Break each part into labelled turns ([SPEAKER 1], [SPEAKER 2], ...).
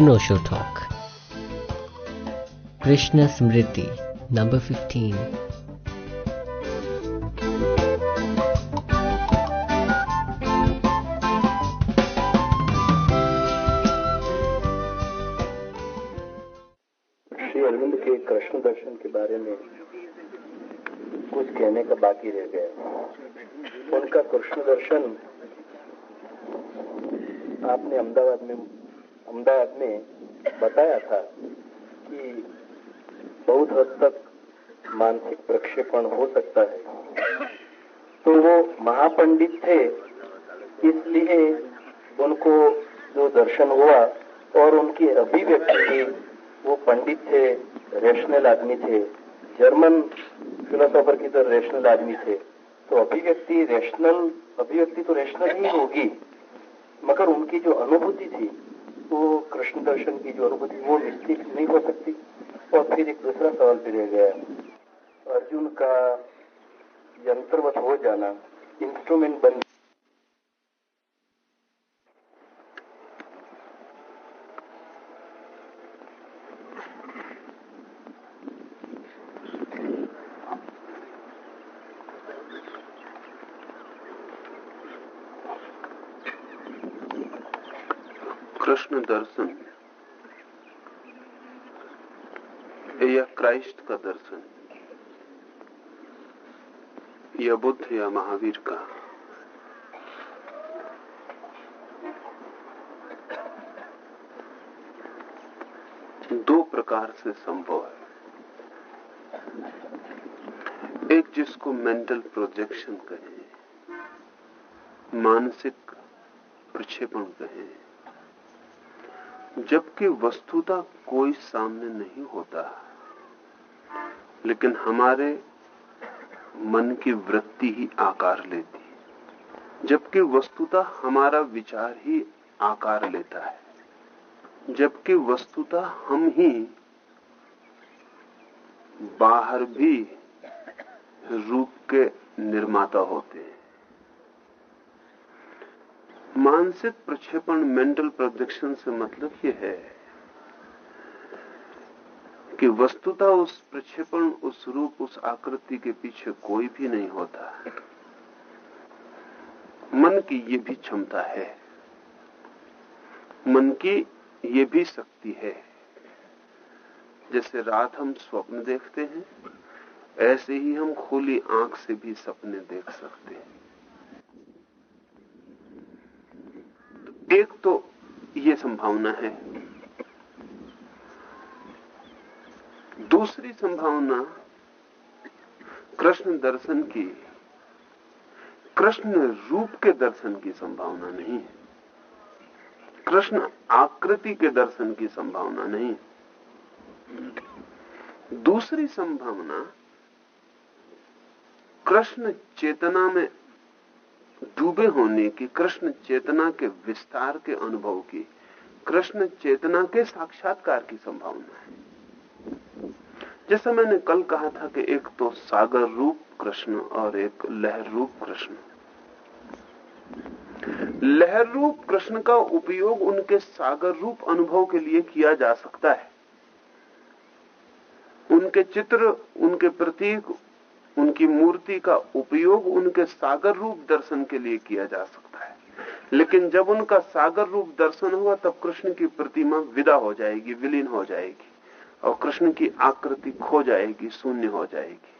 [SPEAKER 1] an Osho Krishna Smriti number number 15.
[SPEAKER 2] Shri Aurobindo के कृष्ण दर्शन के बारे में कुछ कहने का बाकी रह गया उनका कृष्ण दर्शन आपने अहमदाबाद में अहमदाबाद में बताया था कि बहुत हद तक मानसिक प्रक्षेपण हो सकता है। तो वो महापंडित थे, इसलिए उनको जो दर्शन हुआ और उनकी अभिव्यक्ति थी वो पंडित थे, रेशनल आदमी थे, जर्मन फिलोसोफर की तरह रेशनल आदमी थे। तो अभिव्यक्ति रेशनल, अभिव्यक्ति तो रेशनल ही होगी, मगर उनकी जो अनुभूति थी वो कृष्ण दर्शन की जो अनुभूति, वो निश्चित नहीं हो सकती। और फिर एक दूसरा सवाल भी रह गया। अर्जुन का यंत्रवत हो जाना इंस्ट्रूमेंट बन
[SPEAKER 3] कृष्ण दर्शन या क्राइस्ट का दर्शन या बुद्ध या महावीर का। दो प्रकार से संभव है। एक जिसको मेंटल प्रोजेक्शन कहें, मानसिक प्रक्षेपण कहें जबकि वस्तुता कोई सामने नहीं होता। लेकिन हमारे मन की वृत्ति ही आकार लेती है। जबकि वस्तुता हमारा विचार ही आकार लेता है। जबकि वस्तुता हम ही बाहर भी रूप के निर्माता होते हैं। मानसिक प्रक्षेपण मेंटल प्रोजेक्शन से मतलब यह है कि वस्तुता उस प्रक्षेपण, उस रूप, उस आकृति के पीछे कोई भी नहीं होता। मन की ये भी क्षमता है। मन की ये भी शक्ति है। जैसे रात हम स्वप्न देखते हैं, ऐसे ही हम खुली आँख से भी सपने देख सकते हैं। एक तो ये संभावना है। दूसरी संभावना कृष्ण दर्शन की, कृष्ण रूप के दर्शन की संभावना नहीं है। कृष्ण आकृति के दर्शन की संभावना नहीं दूसरी संभावना, कृष्ण चेतना में डूबे होने की, कृष्ण चेतना के विस्तार के अनुभव की, कृष्ण चेतना के साक्षात्कार की संभावना है। जैसा मैंने कल कहा था कि एक तो सागर रूप कृष्ण और एक लहर रूप कृष्ण। लहर रूप कृष्ण का उपयोग उनके सागर रूप अनुभव के लिए किया जा सकता है। उनके चित्र, उनके प्रतीक उनकी मूर्ति का उपयोग उनके सागर रूप दर्शन के लिए किया जा सकता है। लेकिन जब उनका सागर रूप दर्शन हुआ तब कृष्ण की प्रतिमा विदा हो जाएगी, विलीन हो जाएगी, और कृष्ण की आकृति खो जाएगी, शून्य हो जाएगी।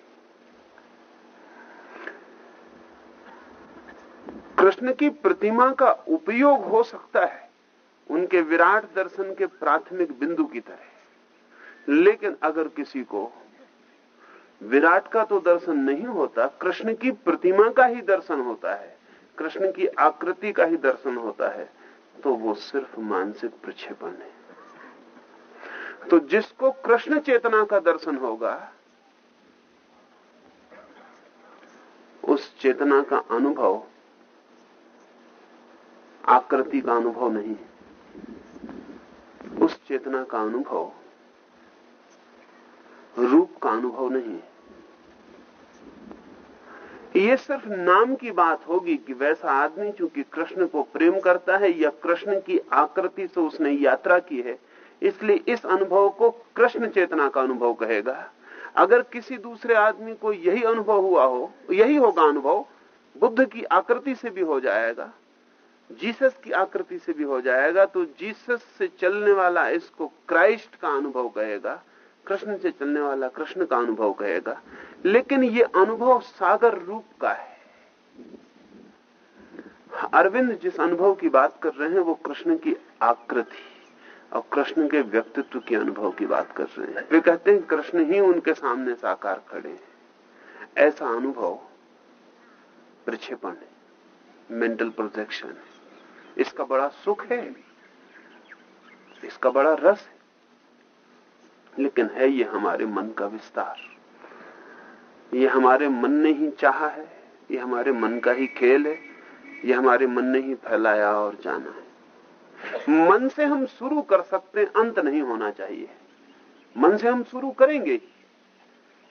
[SPEAKER 3] कृष्ण की प्रतिमा का उपयोग हो सकता है, उनके विराट दर्शन के प्राथमिक बिंदु की तरह। लेकिन अगर किसी को विराट का तो दर्शन नहीं होता, कृष्ण की प्रतिमा का ही दर्शन होता है, कृष्ण की आकृति का ही दर्शन होता है तो वो सिर्फ़ मानसिक प्रक्षेपण है। तो जिसको कृष्ण चेतना का दर्शन होगा, उस चेतना का अनुभव, आकृति का अनुभव नहीं उस चेतना का अनुभव का अनुभव नहीं है। ये सिर्फ़ नाम की बात होगी कि वैसा आदमी चूँकि कृष्ण को प्रेम करता है, या कृष्ण की आकृति से उसने यात्रा की है, इसलिए इस अनुभव को कृष्ण चेतना का अनुभव कहेगा। अगर किसी दूसरे आदमी को यही अनुभव हुआ हो, यही होगा अनुभव, बुद्ध की आकृति से भी हो जाएगा। जीसस की आकृति से भी हो जाएगा तो जीसस से चलने वाला इसको क्राइस्ट का अनुभव कहेगा। कृष्ण से चलने वाला कृष्ण का अनुभव कहेगा, लेकिन ये अनुभव सागर रूप का है। अरविंद जिस अनुभव की बात कर रहे हैं, वो कृष्ण की आकृति और कृष्ण के व्यक्तित्व के अनुभव की बात कर रहे हैं। वे कहते हैं, कृष्ण ही उनके सामने साकार खड़े हैं। ऐसा अनुभव प्रक्षेपण मेंटल प्रोजेक्शन इसका बड़ा सुख है, इसका बड़ा रस है। लेकिन है ये हमारे मन का विस्तार। ये हमारे मन ने ही चाहा है, ये हमारे मन का ही खेल है, ये हमारे मन ने ही फैलाया और जाना है। मन से हम शुरू कर सकते हैं अंत नहीं होना चाहिए। मन से हम शुरू करेंगे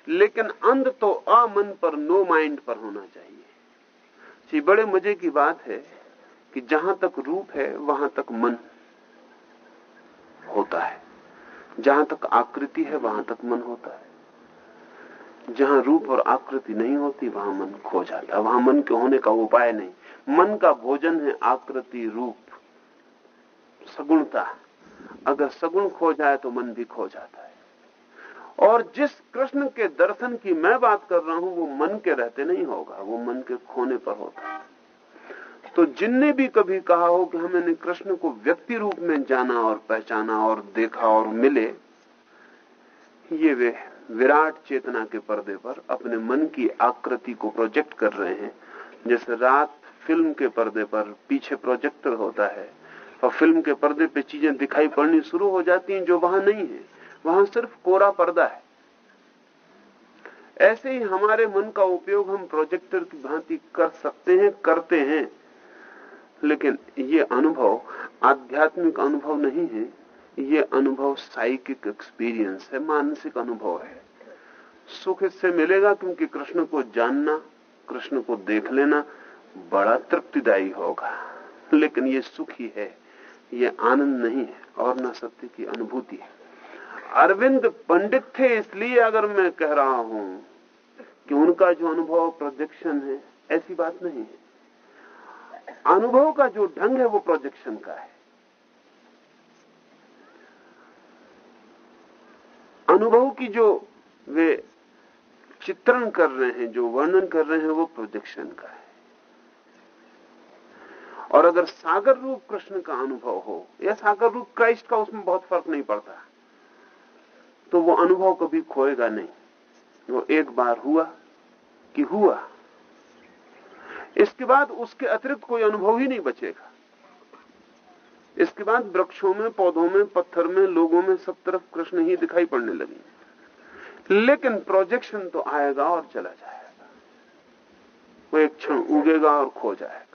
[SPEAKER 3] लेकिन अंत तो अमन पर नो माइंड पर होना चाहिए। जी बड़े मज़े की बात है कि जहाँ तक रूप है, वहाँ तक मन होता है। जहाँ तक आकृति है, वहाँ तक मन होता है। जहाँ रूप और आकृति नहीं होती, वहाँ मन खो जाता है। वहाँ मन के होने का उपाय नहीं। मन का भोजन है आकृति रूप। सगुणता। अगर सगुण खो जाए तो मन भी खो जाता है। और जिस कृष्ण के दर्शन की मैं बात कर रहा हूँ, वो मन के रहते नहीं होगा, वो मन के खोने पर होता है। तो जिनने भी कभी कहा हो कि हमने कृष्ण को व्यक्ति रूप में जाना और पहचाना और देखा और मिले, ये वे विराट चेतना के पर्दे पर अपने मन की आकृति को प्रोजेक्ट कर रहे हैं। जैसे रात फ़िल्म के पर्दे पर पीछे प्रोजेक्टर होता है और फ़िल्म के पर्दे पे चीज़ें दिखाई पड़नी शुरू हो जाती हैं जो वहाँ नहीं है। वहाँ सिर्फ़ कोरा पर्दा है। ऐसे ही हमारे मन का उपयोग हम प्रोजेक्टर की भांति कर सकते हैं, करते हैं। लेकिन ये अनुभव आध्यात्मिक अनुभव नहीं है, ये अनुभव साइकिक एक्सपीरियंस है, मानसिक अनुभव है। सुख इससे मिलेगा क्योंकि कृष्ण को जानना, कृष्ण को देख लेना बड़ा तृप्तिदायी होगा। लेकिन ये सुख ही है ये आनंद नहीं है और न सत्य की अनुभूति है। अरविंद पंडित थे इसलिए अगर मैं कह रहा हूँ कि उनका जो अनुभव प्रोजेक्शन है, ऐसी बात नहीं है। अनुभव का जो ढंग है, वो प्रोजेक्शन का है। अनुभव की जो वे चित्रण कर रहे हैं, जो वर्णन कर रहे हैं, वो प्रोजेक्शन का है। और अगर सागर रूप कृष्ण का अनुभव हो, या सागर रूप क्राइस्ट का, उसमें बहुत फ़र्क नहीं पड़ता। तो वो अनुभव कभी खोएगा नहीं। वो एक बार हुआ कि हुआ। इसके बाद उसके अतिरिक्त कोई अनुभव ही नहीं बचेगा। इसके बाद वृक्षों में, पौधों में, पत्थर में, लोगों में सब तरफ़ कृष्ण ही दिखाई पड़ने लगे। लेकिन प्रोजेक्शन तो आएगा और चला जाएगा। वो एक क्षण उगेगा और खो जाएगा।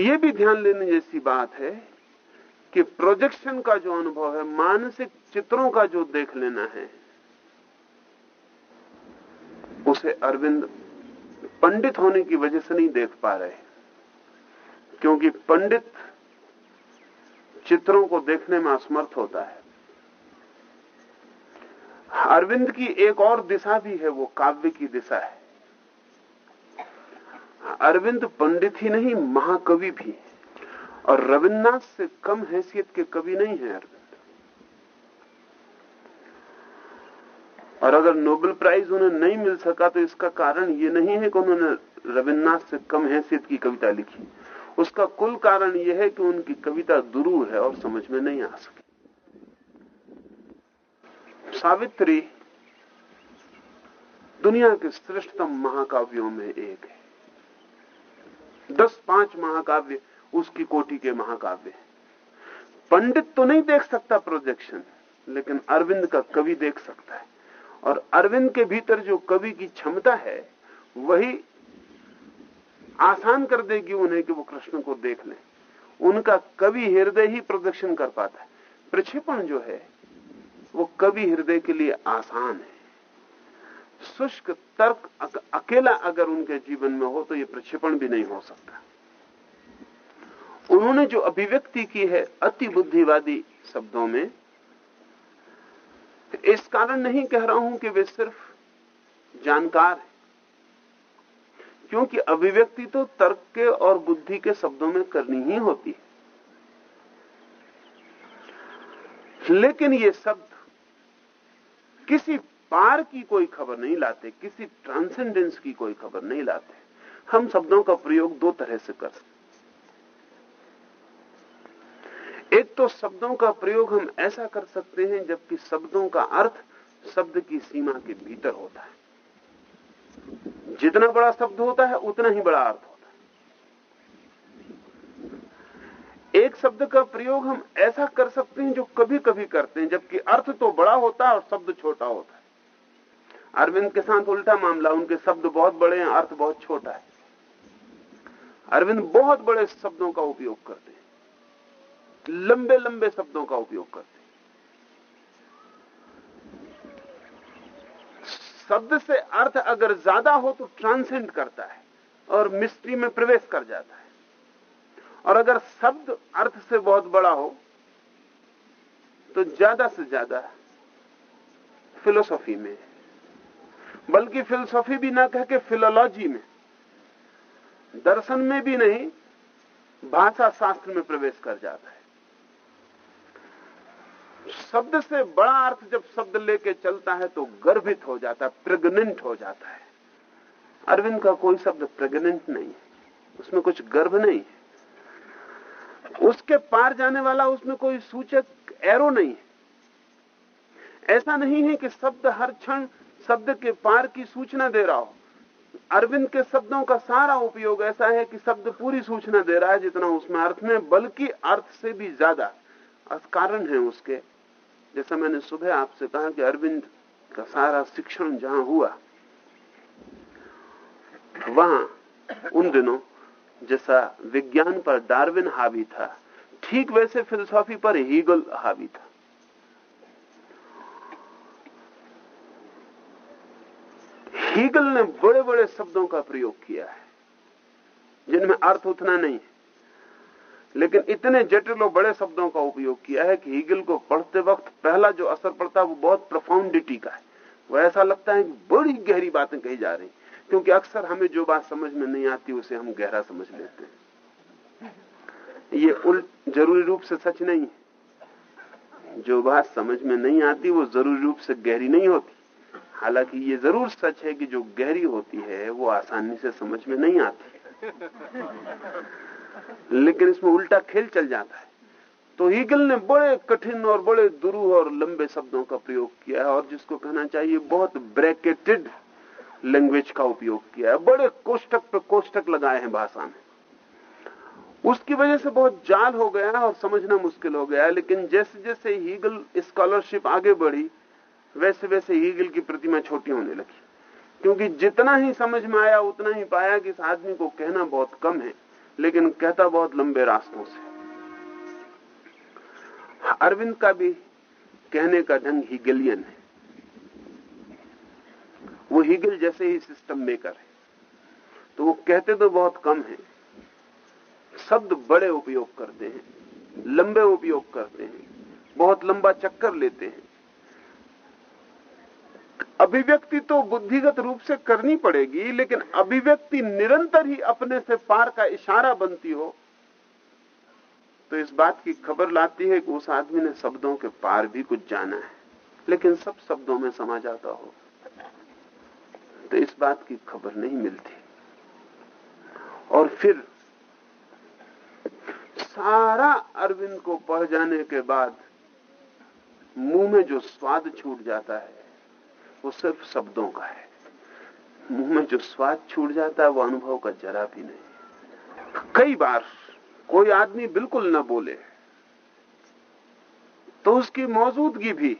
[SPEAKER 3] ये भी ध्यान लेने जैसी बात है कि प्रोजेक्शन का जो अनुभव है, मानसिक चित्रों का जो देख लेना है, उसे अरविंद पंडित होने की वजह से नहीं देख पा रहे। क्योंकि पंडित चित्रों को देखने में असमर्थ होता है। अरविंद की एक और दिशा भी है, वो काव्य की दिशा है। अरविंद पंडित ही नहीं, महाकवि भी और रविन्द्रनाथ से कम हैसियत के कवि नहीं है अरविंद। और अगर नोबेल प्राइज उन्हें नहीं मिल सका तो इसका कारण ये नहीं है कि उन्होंने रविन्द्रनाथ से कम हैसियत की कविता लिखी। उसका कुल कारण यह है कि उनकी कविता दुरूह है और समझ में नहीं आ सकी। सावित्री दुनिया के श्रेष्ठतम महाकाव्यों में एक है। दस पाँच महाकाव्य उसकी कोटि के महाकाव्य पंडित तो नहीं देख सकता प्रोजेक्शन, लेकिन अरविंद का कवि देख सकता है। और अरविंद के भीतर जो कवि की क्षमता है, वही आसान कर देगी उन्हें कि वो कृष्ण को देख लें। उनका कवि हृदय ही प्रदर्शन कर पाता है। प्रक्षेपण जो है, वो कवि हृदय के लिए आसान है। शुष्क, तर्क अकेला अगर उनके जीवन में हो तो ये प्रक्षेपण भी नहीं हो सकता। उन्होंने जो अभिव्यक्ति की है, अति बुद्धिवादी शब्दों में इस कारण नहीं कह रहा हूँ कि वे सिर्फ़ जानकार हैं। क्योंकि अभिव्यक्ति तो तर्क के और बुद्धि के शब्दों में करनी ही होती है। लेकिन ये शब्द किसी पार की कोई खबर नहीं लाते, किसी ट्रांसेंडेंस की कोई खबर नहीं लाते। हम शब्दों का प्रयोग दो तरह से कर सकते तो शब्दों का प्रयोग हम ऐसा कर सकते हैं जबकि शब्दों का अर्थ शब्द की सीमा के भीतर होता है। जितना बड़ा शब्द होता है, उतना ही बड़ा अर्थ होता है। एक शब्द का प्रयोग हम ऐसा कर सकते हैं जो कभी कभी करते हैं, जबकि अर्थ तो बड़ा होता है और शब्द छोटा होता है। अरविंद के साथ उल्टा मामला, उनके शब्द बहुत बड़े हैं, अर्थ बहुत छोटा है। अरविंद बहुत बड़े शब्दों का उपयोग करते हैं। लंबे लंबे शब्दों का उपयोग करते शब्द से अर्थ अगर ज़्यादा हो तो ट्रांसेंड करता है और मिस्ट्री में प्रवेश कर जाता है। और अगर शब्द अर्थ से बहुत बड़ा हो तो ज़्यादा से ज़्यादा फिलोसॉफी में, बल्कि फिलोसॉफी भी ना कह के फिलोलॉजी में, दर्शन में भी नहीं भाषा शास्त्र में प्रवेश कर जाता है। शब्द से बड़ा अर्थ जब शब्द लेके चलता है तो गर्भित हो जाता है, प्रेग्नेंट हो जाता है। अरविंद का कोई शब्द प्रेग्नेंट नहीं है। उसमें कुछ गर्भ नहीं है। उसके पार जाने वाला उसमें कोई सूचक एरो नहीं है। ऐसा नहीं है कि शब्द हर क्षण शब्द के पार की सूचना दे रहा हो। अरविंद के शब्दों का सारा उपयोग ऐसा है कि शब्द पूरी सूचना दे रहा है जितना उसमें अर्थ में, बल्कि अर्थ से भी ज़्यादा कारण है उसके। जैसा मैंने सुबह आपसे कहा कि अरविंद का सारा शिक्षण जहाँ हुआ, वहाँ, उन दिनों, जैसा विज्ञान पर डार्विन हावी था, ठीक वैसे फिलोसॉफी पर हीगल हावी था। हीगल ने बड़े बड़े शब्दों का प्रयोग किया है, जिनमें अर्थ उतना नहीं है। लेकिन इतने जटिल और बड़े शब्दों का उपयोग किया है कि हीगल को पढ़ते वक्त पहला जो असर पड़ता है वो बहुत प्रोफाउंडिटी का है। वो ऐसा लगता है कि बड़ी गहरी बातें कही जा रही क्योंकि अक्सर हमें जो बात समझ में नहीं आती, उसे हम गहरा समझ लेते हैं। ये उल्ट ज़रूरी रूप से सच नहीं है। जो बात समझ में नहीं आती, वो ज़रूरी रूप से गहरी नहीं होती। हालाँकि ये ज़रूर सच है कि जो गहरी होती है, वो आसानी से समझ में नहीं आती। लेकिन इसमें उल्टा खेल चल जाता है। तो हीगल ने बड़े कठिन और बड़े दुरू और लंबे शब्दों का प्रयोग किया है और जिसको कहना चाहिए बहुत ब्रैकेटेड लैंग्वेज का उपयोग किया है। बड़े कोष्टक पे कोष्टक लगाए हैं भाषा में। उसकी वजह से बहुत जाल हो गया और समझना मुश्किल हो गया लेकिन जैसे जैसे हीगल स्कॉलरशिप आगे बढ़ी वैसे वैसे हीगल की प्रतिमा छोटी होने लगी। क्योंकि जितना ही समझ में आया, उतना ही पाया कि इस आदमी को कहना बहुत कम है। लेकिन कहता बहुत लंबे रास्तों से। अरविंद का भी कहने का ढंग हिगलियन है। वो हिगल जैसे ही सिस्टम मेकर है। तो वो कहते तो बहुत कम है। शब्द बड़े उपयोग करते हैं, लंबे उपयोग करते हैं, बहुत लंबा चक्कर लेते हैं। अभिव्यक्ति तो बुद्धिगत रूप से करनी पड़ेगी, लेकिन अभिव्यक्ति निरंतर ही अपने से पार का इशारा बनती हो तो इस बात की खबर लाती है कि उस आदमी ने शब्दों के पार भी कुछ जाना है, लेकिन सब शब्दों में समा जाता हो तो इस बात की खबर नहीं मिलती। और फिर सारा अरविंद को पढ़ जाने के बाद मुँह में जो स्वाद छूट जाता है वो सिर्फ़ शब्दों का है। मुँह में जो स्वाद छूट जाता है, वो अनुभव का जरा भी नहीं। कई बार कोई आदमी बिल्कुल न बोले तो उसकी मौजूदगी भी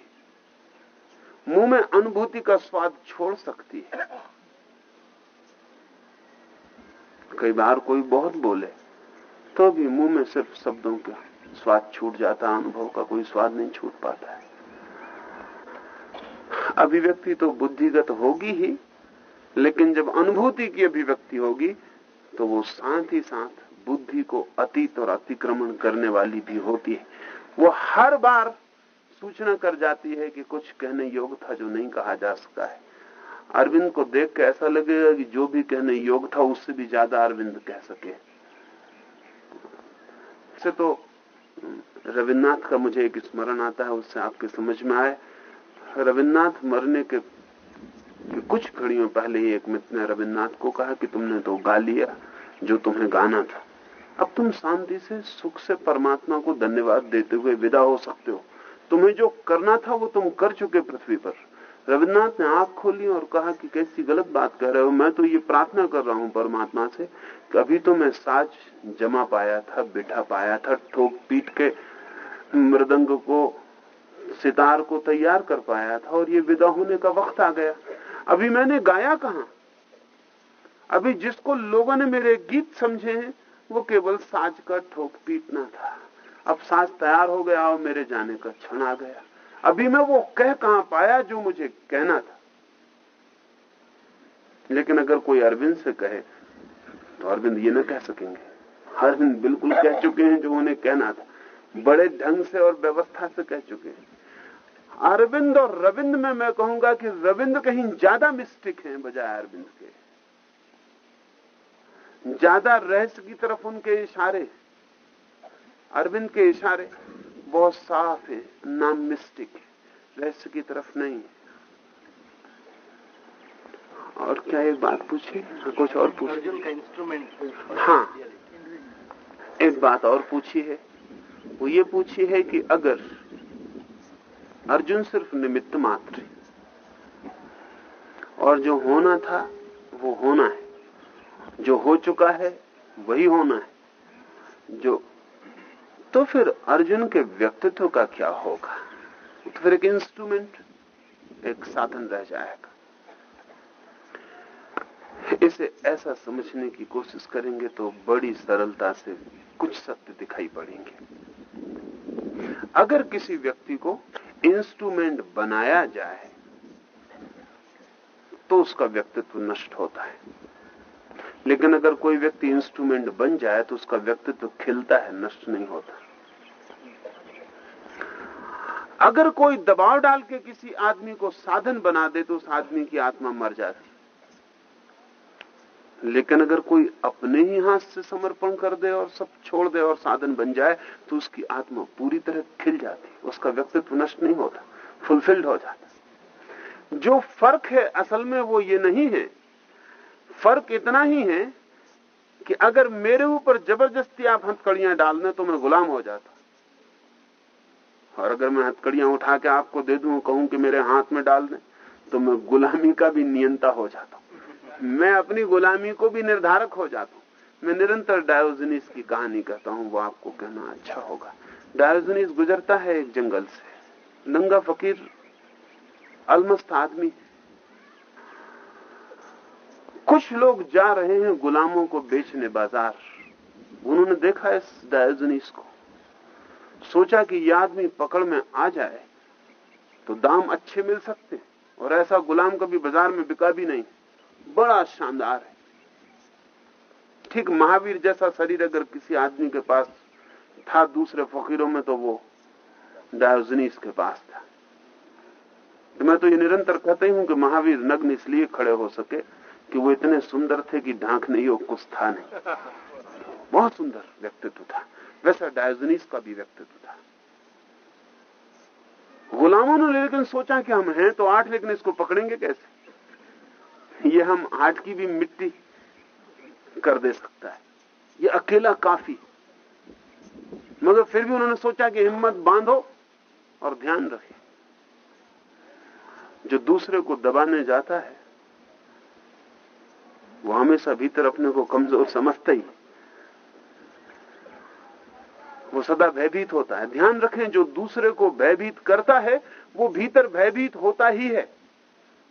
[SPEAKER 3] मुँह में अनुभूति का स्वाद छोड़ सकती है। कई बार कोई बहुत बोले तो भी मुँह में सिर्फ़ शब्दों का स्वाद छूट जाता, अनुभव का कोई स्वाद नहीं छूट पाता है। अभिव्यक्ति तो बुद्धिगत होगी ही, लेकिन जब अनुभूति की अभिव्यक्ति होगी तो वो साथ ही साथ बुद्धि को अतीत और अतिक्रमण करने वाली भी होती है। वो हर बार सूचना कर जाती है कि कुछ कहने योग था जो नहीं कहा जा सका है। अरविंद को देख के ऐसा लगेगा कि जो भी कहने योग था, उससे भी ज़्यादा अरविंद कह सके। से तो रविन्द्रनाथ का मुझे एक स्मरण आता है, उससे आपके समझ में आए। रविन्द्रनाथ मरने के, के कुछ घड़ियों पहले ही एक मित्र ने रविन्द्रनाथ को कहा कि तुमने तो गा लिया जो तुम्हें गाना था। अब तुम शांति से सुख से परमात्मा को धन्यवाद देते हुए विदा हो सकते हो। तुम्हें जो करना था वो तुम कर चुके पृथ्वी पर। रविन्द्रनाथ ने आँख खोली और कहा कि कैसी गलत बात कर रहे हो मैं तो ये प्रार्थना कर रहा हूँ परमात्मा से कि अभी तो मैं साज जमा पाया था बिठा पाया था ठोक पीट के मृदंग को सितार को तैयार कर पाया था और ये विदा होने का वक्त आ गया। अभी मैंने गाया कहा? अभी जिसको लोगों ने मेरे गीत समझे हैं, वो केवल साज का ठोक पीटना था। अब साज तैयार हो गया और मेरे जाने का क्षण आ गया। अभी मैं वो कह कहा पाया जो मुझे कहना था। लेकिन अगर कोई अरविंद से कहे तो अरविंद ये ना कह सकेंगे। अरविंद बिल्कुल कह चुके हैं जो उन्हें कहना था। बड़े ढंग से और व्यवस्था से कह चुके हैं। अरविंद और रविंद में मैं कहूँगा कि रविंद कहीं ज़्यादा मिस्टिक हैं बजाय अरविंद के। ज़्यादा रहस्य की तरफ़ उनके इशारे अरविंद के इशारे बहुत साफ़ है नाम मिस्टिक है रहस्य की तरफ़ नहीं और क्या एक बात पूछी? हाँ, कुछ और पूछ।
[SPEAKER 4] का इंस्ट्रूमेंट
[SPEAKER 3] हाँ एक बात और पूछी है। वो ये पूछी है कि अगर अर्जुन सिर्फ़ निमित्त मात्र और जो होना था, वो होना है। जो हो चुका है, वही होना है। जो तो फिर अर्जुन के व्यक्तित्व का क्या होगा? तो फिर एक इंस्ट्रूमेंट एक साधन रह जाएगा। इसे ऐसा समझने की कोशिश करेंगे तो बड़ी सरलता से कुछ सत्य दिखाई पड़ेंगे। अगर किसी व्यक्ति को इंस्ट्रूमेंट बनाया जाए तो उसका व्यक्तित्व नष्ट होता है। लेकिन अगर कोई व्यक्ति इंस्ट्रूमेंट बन जाए तो उसका व्यक्तित्व खिलता है, नष्ट नहीं होता। अगर कोई दबाव डाल के किसी आदमी को साधन बना दे तो उस आदमी की आत्मा मर जाती लेकिन अगर कोई अपने ही हाथ से समर्पण कर दे और सब छोड़ दे और साधन बन जाए तो उसकी आत्मा पूरी तरह खिल जाती, उसका व्यक्तित्व नष्ट नहीं होता फुलफिल्ड हो जाता। जो फ़र्क है असल में वो ये नहीं है। फ़र्क इतना ही है कि अगर मेरे ऊपर ज़बरदस्ती आप हथकड़ियाँ डाल दें तो मैं गुलाम हो जाता। और अगर मैं हथकड़ियाँ उठा के आपको दे दू, कहूँ कि मेरे हाथ में डाल दें तो मैं गुलामी का भी नियंता हो जाता। मैं अपनी गुलामी को भी निर्धारक हो जाता हूँ। मैं निरंतर डायोजनीस की कहानी कहता हूँ, वो आपको कहना अच्छा होगा। डायोजनीस गुजरता है एक जंगल से। नंगा फकीर, अलमस्त आदमी। कुछ लोग जा रहे हैं गुलामों को बेचने बाज़ार। उन्होंने देखा इस डायोजनीस को। सोचा कि यह आदमी पकड़ में आ जाए तो दाम अच्छे मिल सकते और ऐसा गुलाम कभी बाज़ार में बिका भी नहीं। बड़ा शानदार है। ठीक महावीर जैसा शरीर अगर किसी आदमी के पास था, दूसरे फकीरों में तो वो डायोजनीस के पास था। तो मैं तो ये निरंतर कहते ही हूँ कि महावीर नग्न इसलिए खड़े हो सके कि वो इतने सुंदर थे कि ढांक नहीं हो, कुछ था नहीं। बहुत सुंदर व्यक्तित्व था। वैसा डायोजनीस का भी व्यक्तित्व था। गुलामों ने लेकिन सोचा कि हम हैं तो आठ, लेकिन इसको पकड़ेंगे कैसे? ये हम आठ की भी मिट्टी कर दे सकता है। ये अकेला काफ़ी मगर फिर भी उन्होंने सोचा कि हिम्मत बांधो और ध्यान रखे। जो दूसरे को दबाने जाता है, वो हमेशा भीतर अपने को कमज़ोर समझता ही। वो सदा भयभीत होता है। ध्यान रखें, जो दूसरे को भयभीत करता है, वो भीतर भयभीत होता ही है।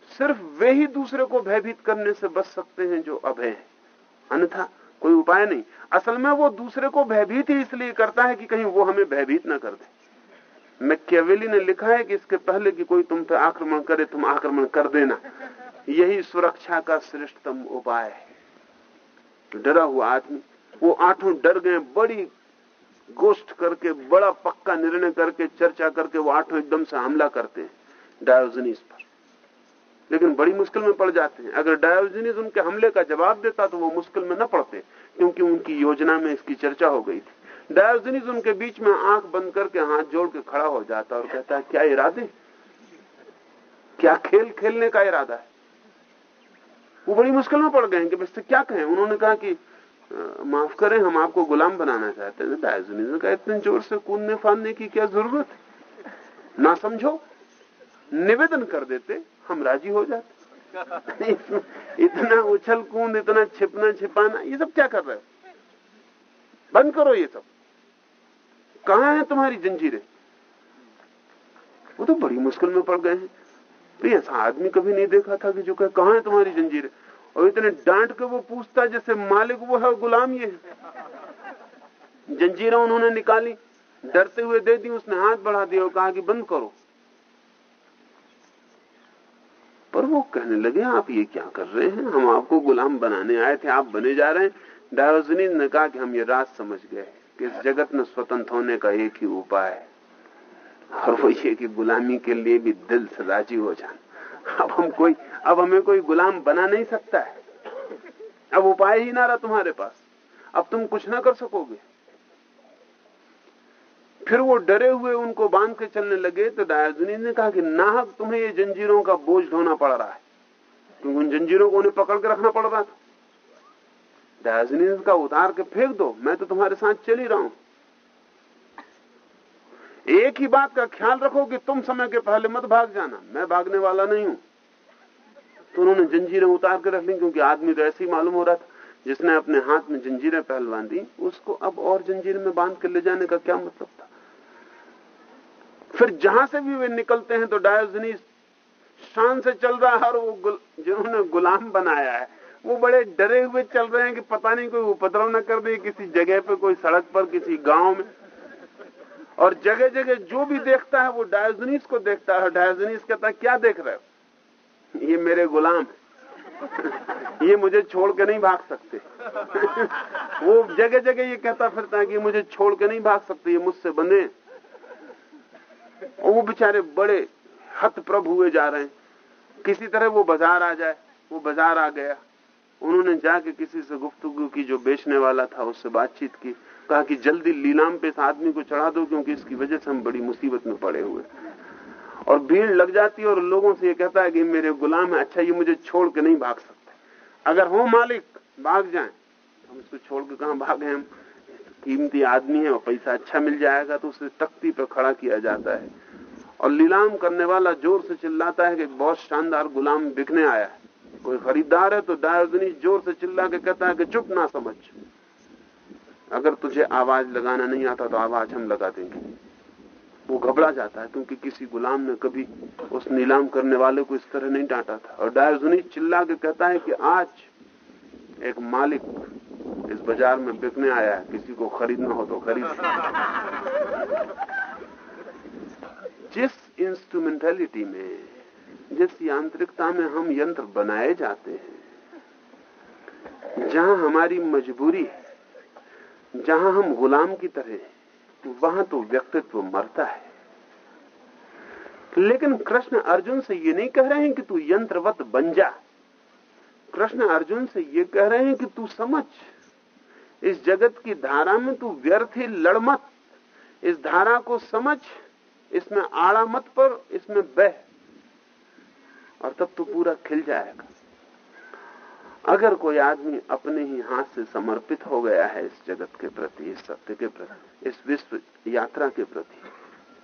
[SPEAKER 3] सिर्फ़ वे ही दूसरे को भयभीत करने से बच सकते हैं जो अभय है। अन्यथा कोई उपाय नहीं। असल में वो दूसरे को भयभीत ही इसलिए करता है कि कहीं वो हमें भयभीत ना कर दे। मैकेवेली ने लिखा है कि इसके पहले कि कोई तुम पे आक्रमण करे, तुम आक्रमण कर देना। यही सुरक्षा का श्रेष्ठतम उपाय है। डरा हुआ आदमी, वो आठों डर गए, बड़ी गोष्ठ करके, बड़ा पक्का निर्णय करके, चर्चा करके वो आठों एकदम से हमला करते हैं। डायोजनीस पर। लेकिन बड़ी मुश्किल में पड़ जाते हैं। अगर डायोजनीस उनके हमले का जवाब देता तो वो मुश्किल में न पड़ते, क्योंकि उनकी योजना में इसकी चर्चा हो गई थी। डायोजनीस उनके बीच में आँख बंद करके हाथ जोड़ के खड़ा हो जाता और कहता है, क्या इरादे? क्या खेल खेलने का इरादा है? वो बड़ी मुश्किल में पड़ गए कि बस क्या कहें। उन्होंने कहा कि माफ़ करें, हम आपको गुलाम बनाना चाहते हैं। डायोजनीस का इतने ज़ोर से कूदने फादने की क्या ज़रूरत ना समझो, निवेदन कर देते हम राज़ी हो जाते इतना उछल कूद, इतना छिपना छिपाना, ये सब क्या कर रहे हो? बंद करो ये सब। कहा है तुम्हारी जंजीरें? वो तो बड़ी मुश्किल में पड़ गए हैं। तो ऐसा आदमी कभी नहीं देखा था कि जो कहे, कहा है तुम्हारी जंजीरें? और इतने डांट के वो पूछता, जैसे मालिक वो है, गुलाम ये है। जंजीरें उन्होंने निकाली, डरते हुए दे दी, उसने हाथ बढ़ा दिया और कहा कि बंद करो। पर वो कहने लगे, आप ये क्या कर रहे हैं? हम आपको गुलाम बनाने आए थे, आप बने जा रहे हैं। डायोजनीज ने कहा कि हम ये राज समझ गए कि इस जगत में स्वतंत्र होने का एक ही उपाय है। और वो ये कि गुलामी के लिए भी दिल से राज़ी हो जाना। अब हम कोई, अब हमें कोई गुलाम बना नहीं सकता है। अब उपाय ही ना रहा तुम्हारे पास। अब तुम कुछ ना कर सकोगे। फिर वो डरे हुए उनको बाँध के चलने लगे तो डायोजनीस ने कहा कि नाहक, तुम्हें ये जंजीरों का बोझ ढोना पड़ रहा है। क्योंकि उन जंजीरों को उन्हें पकड़ के रखना पड़ रहा था। डायोजनीस का उतार के फेंक दो, मैं तो तुम्हारे साथ चल ही रहा हूँ। एक ही बात का ख्याल रखो कि तुम समय के पहले मत भाग जाना, मैं भागने वाला नहीं हूँ। तो उन्होंने जंजीरें उतार के रख ली, क्योंकि आदमी तो ऐसे ही मालूम हो रहा था। जिसने अपने हाथ में जंजीरें पहल बांधी उसको अब और जंजीर में बाँध के ले जाने का क्या मतलब था? फिर जहाँ से भी वे निकलते हैं तो डायोजनीस शान से चल रहा है और वो गुल, जिन्होंने गुलाम बनाया है वो बड़े डरे हुए चल रहे हैं कि पता नहीं कोई उपद्रव न कर दे किसी जगह पे कोई सड़क पर किसी गाँव में। और जगह जगह जो भी देखता है वो डायोजनीस को देखता है डायोजनीस कहता है क्या देख रहे हो? ये मेरे गुलाम है। ये मुझे छोड़ के नहीं भाग सकते। वो जगह जगह ये कहता फिरता है कि मुझे छोड़ के नहीं भाग सकते ये मुझसे बंधे और वो बेचारे बड़े हत प्रभ हुए जा रहे हैं। किसी तरह वो बाज़ार आ जाए, वो बाज़ार आ गया। उन्होंने जाके किसी से गुफ्तगु की, जो बेचने वाला था, उससे बातचीत की। कहा कि जल्दी लीलाम पे इस आदमी को चढ़ा दो, क्योंकि इसकी वजह से हम बड़ी मुसीबत में पड़े हुए और भीड़ लग जाती है और लोगों से ये कहता है कि मेरे गुलाम है अच्छा ये मुझे छोड़ के नहीं भाग सकते। अगर हो मालिक, भाग जाए। हम इसको छोड़ के कहा भागे हम कीमती आदमी है और पैसा अच्छा मिल जाएगा तो उसे तख्ती पर खड़ा किया जाता है। और लीलाम करने वाला ज़ोर से चिल्लाता है कि बहुत शानदार गुलाम बिकने आया है। कोई खरीदार है तो डायोजनी ज़ोर से चिल्ला के कहता है कि चुप ना समझ। अगर तुझे आवाज़ लगाना नहीं आता तो आवाज़ हम लगा देंगे। वो घबरा जाता है क्योंकि किसी गुलाम ने कभी उस नीलाम करने वाले को इस तरह नहीं डांटा था। और डायोजनी चिल्ला के कहता है कि आज एक मालिक इस बाज़ार में बिकने आया है, किसी को खरीदना हो तो खरीद। जिस इंस्ट्रूमेंटेलिटी में, जिस यांत्रिकता में हम यंत्र बनाए जाते हैं, जहाँ हमारी मजबूरी, जहाँ हम गुलाम की तरह वहाँ तो व्यक्तित्व मरता है। लेकिन कृष्ण अर्जुन से ये नहीं कह रहे हैं कि तू यंत्रवत बन जा। कृष्ण अर्जुन से ये कह रहे हैं कि तू समझ, इस जगत की धारा में तू व्यर्थ ही लड़ मत। इस धारा को समझ, इसमें आड़ा मत पर, इसमें बह। और तब तू पूरा खिल जाएगा। अगर कोई आदमी अपने ही हाथ से समर्पित हो गया है इस जगत के प्रति, इस सत्य के प्रति, इस विश्व यात्रा के प्रति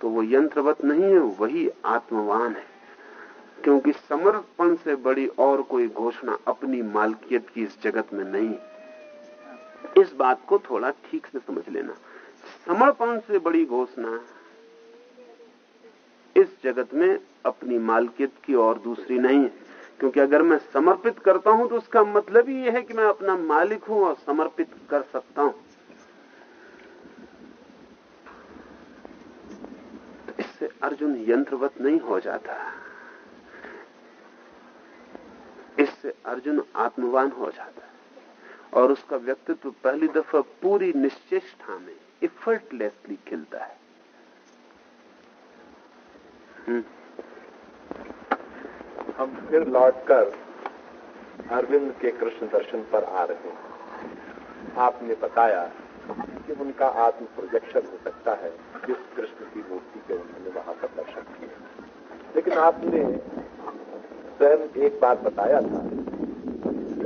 [SPEAKER 3] तो वो यंत्रवत नहीं है, वही आत्मवान है। क्योंकि समर्पण से बड़ी और कोई घोषणा अपनी मालकियत की इस जगत में नहीं। इस बात को थोड़ा ठीक से समझ लेना। समर्पण से बड़ी घोषणा इस जगत में अपनी मालकियत की और दूसरी नहीं है। क्योंकि अगर मैं समर्पित करता हूँ तो उसका मतलब ही यह है कि मैं अपना मालिक हूँ और समर्पित कर सकता हूँ। तो इससे अर्जुन यंत्रवत नहीं हो जाता। इससे अर्जुन आत्मवान हो जाता है और उसका व्यक्तित्व पहली दफ़ा पूरी निश्चेष्टा में इफर्टलेसली खिलता है। हम्म।
[SPEAKER 4] हम फिर लौटकर अरविंद के कृष्ण दर्शन पर आ रहे हैं। आपने बताया कि उनका आत्म प्रोजेक्शन हो सकता है जिस कृष्ण की मूर्ति के उन्होंने वहाँ पर दर्शन किए। लेकिन आपने स्वयं एक बात बताया था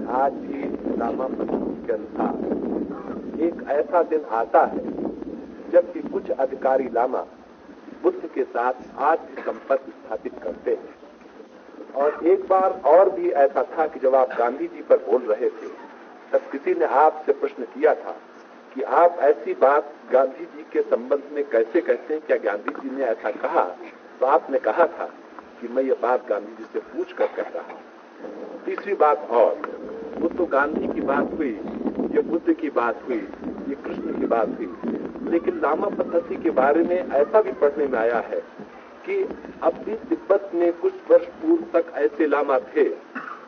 [SPEAKER 4] आज भी पद्धति के अनुसार एक ऐसा दिन आता है, जबकि कुछ अधिकारी लामा बुद्ध के साथ आज भी संपर्क स्थापित करते हैं। और एक बार और भी ऐसा था कि जब आप गांधी जी पर बोल रहे थे, तब किसी ने आपसे प्रश्न किया था कि आप ऐसी बात गांधी जी के संबंध में कैसे कहते हैं? क्या गांधी जी ने ऐसा कहा? तो आपने कहा था कि मैं ये बात गांधी जी से पूछ कर कह रहा हूँ। तीसरी बात और। वो तो गांधी की बात हुई, ये बुद्ध की बात हुई, ये कृष्ण की बात हुई। लेकिन लामा पद्धति के बारे में ऐसा भी पढ़ने में आया है कि अब भी तिब्बत में कुछ वर्ष पूर्व तक ऐसे लामा थे,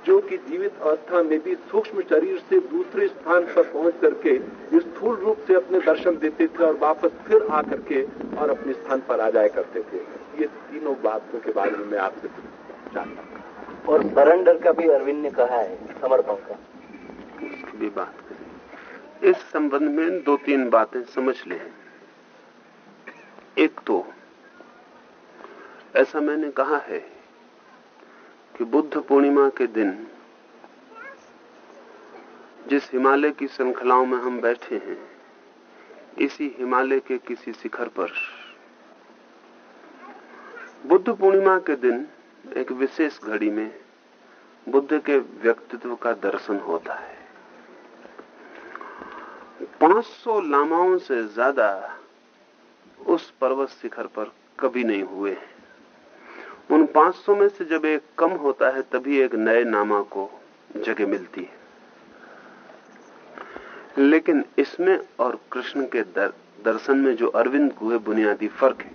[SPEAKER 4] जो कि जीवित अवस्था में भी सूक्ष्म शरीर से दूसरे स्थान पर पहुँच करके स्थूल रूप से अपने दर्शन देते थे और वापस फिर आकर के और अपने स्थान पर आ जाया करते थे। ये तीनों बातों के बारे में मैं आपसे जानता
[SPEAKER 2] और सरेंडर का भी अरविंद ने कहा है। समर्पण का
[SPEAKER 3] भी बात इस संबंध में दो तीन बातें समझ लें। एक तो ऐसा मैंने कहा है कि बुद्ध पूर्णिमा के दिन, जिस हिमालय की श्रृंखलाओं में हम बैठे हैं, इसी हिमालय के किसी शिखर पर। बुद्ध पूर्णिमा के दिन एक विशेष घड़ी में बुद्ध के व्यक्तित्व का दर्शन होता है। 500 लामाओं से ज़्यादा उस पर्वत शिखर पर कभी नहीं हुए उन 500 में से जब एक कम होता है तभी एक नए नामा को जगह मिलती है। लेकिन इसमें और कृष्ण के दर, दर्शन में जो अरविंद को है बुनियादी फ़र्क है।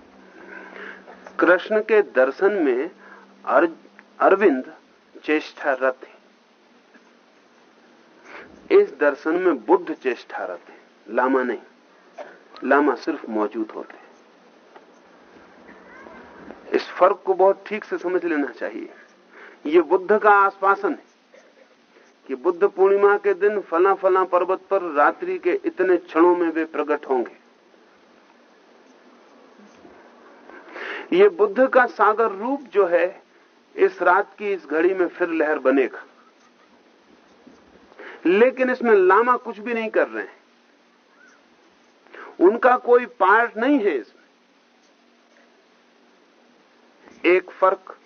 [SPEAKER 3] कृष्ण के दर्शन में अर, अरविंद चेष्टारत है। इस दर्शन में बुद्ध चेष्टारत है, लामा नहीं। लामा सिर्फ़ मौजूद होते इस फ़र्क को बहुत ठीक से समझ लेना चाहिए। ये बुद्ध का आश्वासन है कि बुद्ध पूर्णिमा के दिन फला फला पर्वत पर रात्रि के इतने क्षणों में वे प्रकट होंगे। ये बुद्ध का सागर रूप जो है इस रात की इस घड़ी में फिर लहर बनेगा। लेकिन इसमें लामा कुछ भी नहीं कर रहे हैं। उनका कोई पार्ट नहीं है इसमें। एक फ़र्क,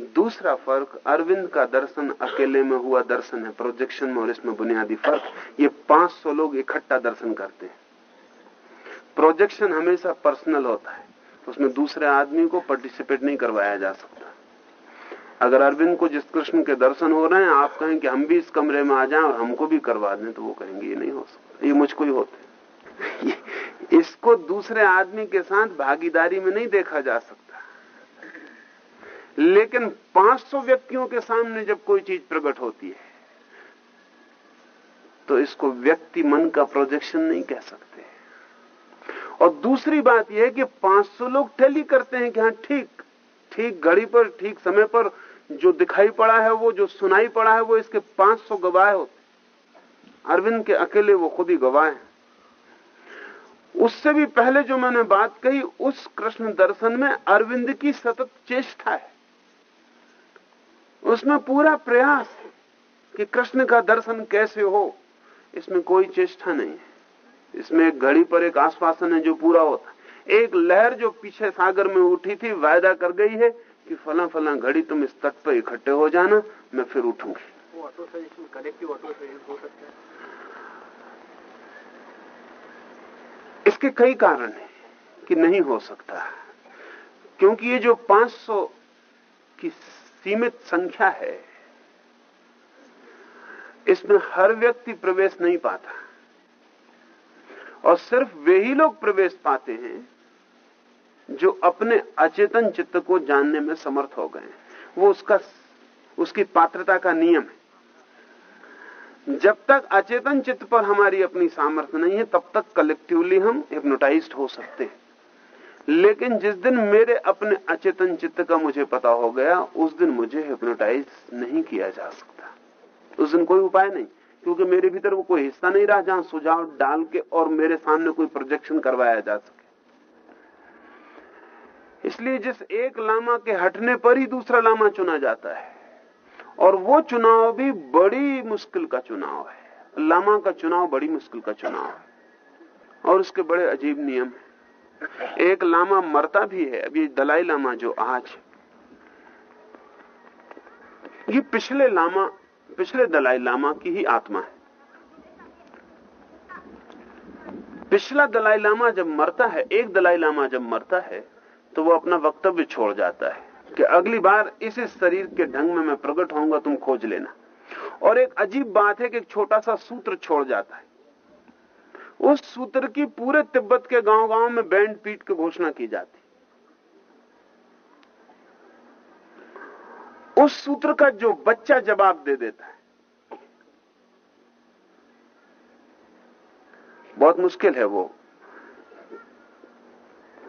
[SPEAKER 3] दूसरा फ़र्क, अरविंद का दर्शन अकेले में हुआ दर्शन है। प्रोजेक्शन में और इसमें बुनियादी फ़र्क, ये 500 लोग इकट्ठा दर्शन करते हैं। प्रोजेक्शन हमेशा पर्सनल होता है। उसमें दूसरे आदमी को पार्टिसिपेट नहीं करवाया जा सकता। अगर अरविंद को जिस कृष्ण के दर्शन हो रहे हैं, आप कहें कि हम भी इस कमरे में आ जाएँ और हमको भी करवा दें तो वो कहेंगे, ये नहीं हो सकता, ये मुझको ही होते इसको दूसरे आदमी के साथ भागीदारी में नहीं देखा जा सकता। लेकिन 500 व्यक्तियों के सामने जब कोई चीज़ प्रकट होती है तो इसको व्यक्ति मन का प्रोजेक्शन नहीं कह सकते। और दूसरी बात यह है कि 500 लोग टेली करते हैं कि हाँ ठीक ठीक, घड़ी पर, ठीक समय पर जो दिखाई पड़ा है, वो जो सुनाई पड़ा है, वो इसके 500 गवाह होते अरविंद के अकेले वो खुद ही गवाह हैं। उससे भी पहले जो मैंने बात कही, उस कृष्ण दर्शन में अरविंद की सतत चेष्टा है। उसमें पूरा प्रयास है कि कृष्ण का दर्शन कैसे हो, इसमें कोई चेष्टा नहीं है। इसमें एक घड़ी पर एक आश्वासन है जो पूरा होता है। एक लहर जो पीछे सागर में उठी थी, वायदा कर गई है कि फला फला घड़ी तुम इस तट पर इकट्ठे हो जाना मैं फिर उठूँगी।
[SPEAKER 2] हो है।
[SPEAKER 3] इसके कई कारण हैं कि नहीं हो सकता क्योंकि ये जो 500 की सीमित संख्या है इसमें हर व्यक्ति प्रवेश नहीं पाता। और सिर्फ़ वे ही लोग प्रवेश पाते हैं जो अपने अचेतन चित्त को जानने में समर्थ हो गए वो उसका, उसकी पात्रता का नियम है। जब तक अचेतन चित्त पर हमारी अपनी सामर्थ्य नहीं है, तब तक कलेक्टिवली हम हिप्नोटाइज हो सकते हैं। लेकिन जिस दिन मेरे अपने अचेतन चित्त का मुझे पता हो गया, उस दिन मुझे हिप्नोटाइज नहीं किया जा सकता। उस दिन कोई उपाय नहीं, क्योंकि मेरे भीतर वो कोई हिस्सा नहीं रहा जहाँ सुझाव डाल के और मेरे सामने कोई प्रोजेक्शन करवाया जा सके। इसलिए जिस एक लामा के हटने पर ही दूसरा लामा चुना जाता है। और वो चुनाव भी बड़ी मुश्किल का चुनाव है। लामा का चुनाव बड़ी मुश्किल का चुनाव है। और उसके बड़े अजीब नियम है। एक लामा मरता भी है। अभी दलाई लामा जो आज ये पिछले लामा, पिछले दलाई लामा की ही आत्मा है। पिछला दलाई लामा जब मरता है, एक दलाई लामा जब मरता है तो वो अपना वक्तव्य छोड़ जाता है कि अगली बार इस शरीर के ढंग में मैं प्रकट होऊँगा, तुम खोज लेना। और एक अजीब बात है कि एक छोटा सा सूत्र छोड़ जाता है। उस सूत्र की पूरे तिब्बत के गाँव गाँव में बैंड पीट के घोषणा की जाती। उस सूत्र का जो बच्चा जवाब दे देता है, बहुत मुश्किल है वो।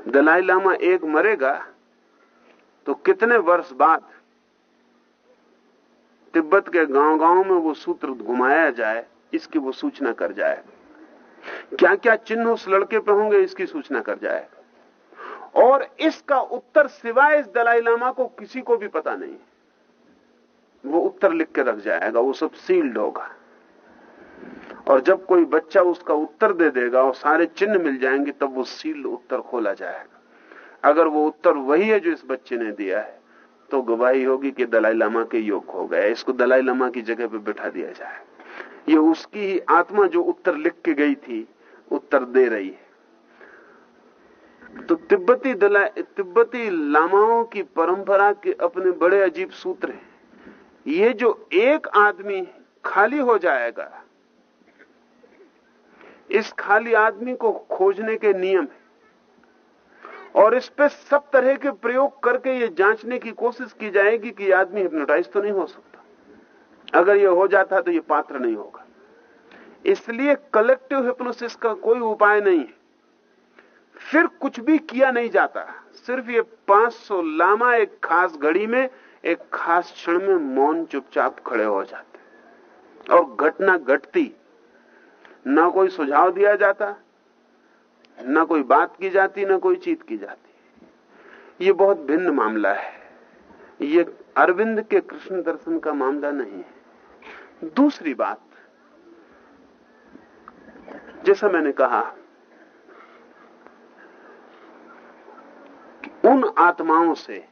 [SPEAKER 3] दलाई लामा एक मरेगा तो कितने वर्ष बाद तिब्बत के गाँव गाँव में वो सूत्र घुमाया जाए, इसकी वो सूचना कर जाए। क्या क्या चिन्ह उस लड़के पे होंगे, इसकी सूचना कर जाए। और इसका उत्तर सिवाय इस दलाई लामा को किसी को भी पता नहीं। वो उत्तर लिख के रख जाएगा, वो सब सील्ड होगा। और जब कोई बच्चा उसका उत्तर दे देगा और सारे चिन्ह मिल जाएँगे, तब वो सील्ड उत्तर खोला जाएगा। अगर वो उत्तर वही है जो इस बच्चे ने दिया है तो गवाही होगी कि दलाई लामा के योग हो गए, इसको दलाई लामा की जगह पे बैठा दिया जाए। ये उसकी ही आत्मा जो उत्तर लिख के गई थी, उत्तर दे रही है। तो तिब्बती दलाई, तिब्बती लामाओं की परंपरा के अपने बड़े अजीब सूत्र हैं। ये जो एक आदमी खाली हो जाएगा इस खाली आदमी को खोजने के नियम है। और इस पे सब तरह के प्रयोग करके ये जांचने की कोशिश की जाएगी कि आदमी हिप्नोटाइज तो नहीं हो सकता। अगर ये हो जाता तो ये पात्र नहीं होगा। इसलिए कलेक्टिव हिप्नोसिस का कोई उपाय नहीं है। फिर कुछ भी किया नहीं जाता। सिर्फ़ ये 500 लामा एक खास घड़ी में, एक खास क्षण में मौन चुपचाप खड़े हो जाते और घटना घटती ना कोई सुझाव दिया जाता, ना कोई बात की जाती, ना कोई चीत की जाती। ये बहुत भिन्न मामला है। ये अरविंद के कृष्ण दर्शन का मामला नहीं है। दूसरी बात, जैसा मैंने कहा, उन आत्माओं से,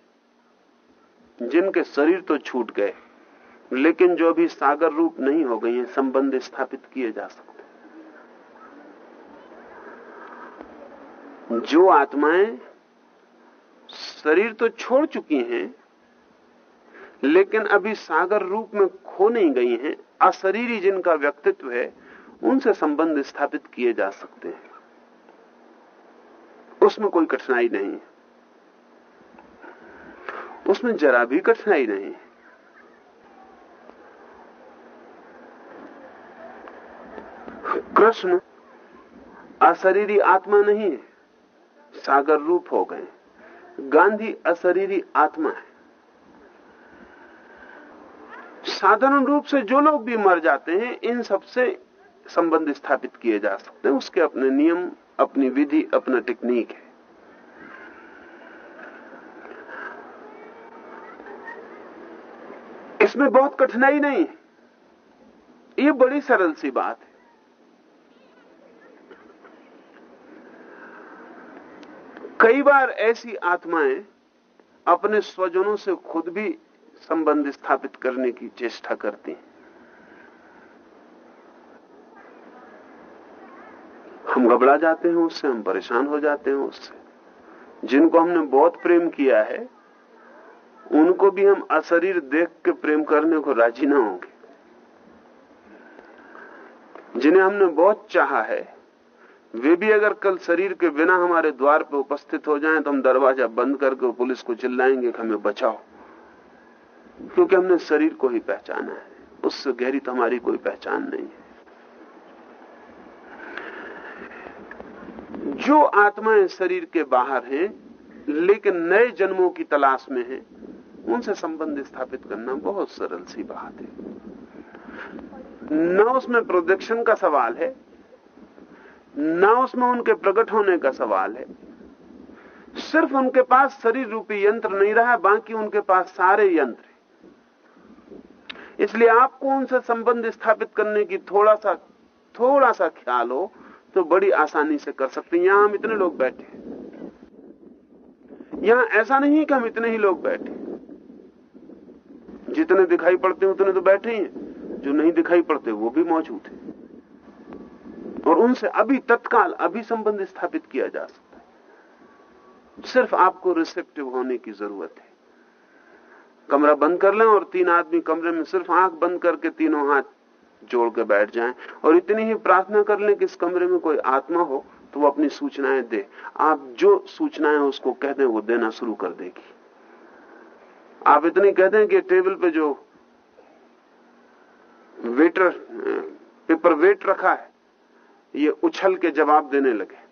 [SPEAKER 3] जिनके शरीर तो छूट गए, लेकिन जो भी सागर रूप नहीं हो गई हैं, संबंध स्थापित किए जा सकते जो आत्माएँ शरीर तो छोड़ चुकी हैं, लेकिन अभी सागर रूप में खो नहीं गई हैं, अशरीरी जिनका व्यक्तित्व है, उनसे संबंध स्थापित किए जा सकते हैं। उसमें कोई कठिनाई नहीं है। उसमें जरा भी कठिनाई नहीं है। कृष्ण अशरीरी आत्मा नहीं है। सागर रूप हो गए। गांधी अशरीरी आत्मा है। साधारण रूप से जो लोग भी मर जाते हैं, इन सबसे संबंध स्थापित किए जा सकते हैं। उसके अपने नियम, अपनी विधि, अपना टेक्निक है। इसमें बहुत कठिनाई नहीं है। ये बड़ी सरल सी बात है। कई बार ऐसी आत्माएँ अपने स्वजनों से खुद भी संबंध स्थापित करने की चेष्टा करती हम घबरा जाते हैं उससे, हम परेशान हो जाते हैं उससे। जिनको हमने बहुत प्रेम किया है, उनको भी हम अशरीर देख के प्रेम करने को राज़ी ना होंगे। जिन्हें हमने बहुत चाहा है वे भी अगर कल शरीर के बिना हमारे द्वार पर उपस्थित हो जाएँ तो हम दरवाज़ा बंद करके पुलिस को चिल्लाएँगे कि हमें बचाओ। क्योंकि हमने शरीर को ही पहचाना है। उससे गहरी तो हमारी कोई पहचान नहीं है। जो आत्माएँ शरीर के बाहर हैं, लेकिन नए जन्मों की तलाश में हैं, उनसे संबंध स्थापित करना बहुत सरल सी बात है। न उसमें प्रोजेक्शन का सवाल है न उसमें उनके प्रकट होने का सवाल है। सिर्फ़ उनके पास शरीर रूपी यंत्र नहीं रहा, बाकी उनके पास सारे यंत्र इसलिए आपको उनसे संबंध स्थापित करने की थोड़ा सा थोड़ा सा ख्याल हो तो बड़ी आसानी से कर सकते हैं। यहाँ हम इतने लोग बैठे यहाँ ऐसा नहीं कि हम इतने ही लोग बैठे जितने दिखाई पड़ते हैं, उतने तो बैठे ही हैं। जो नहीं दिखाई पड़ते, वो भी मौजूद है। और उनसे अभी तत्काल अभी संबंध स्थापित किया जा सकता है। सिर्फ़ आपको रिसेप्टिव होने की ज़रूरत है। कमरा बंद कर लें और तीन आदमी कमरे में सिर्फ़ आँख बंद करके तीनों हाथ जोड़ के बैठ जाएँ और इतनी ही प्रार्थना कर लें कि इस कमरे में कोई आत्मा हो तो वो अपनी सूचनाएँ दे। आप जो सूचनाएँ उसको कह दें, वो देना शुरू कर देगी। आप इतनी कह दें कि टेबल पे जो वेटर, पेपर वेट रखा है ये उछल के जवाब देने लगे।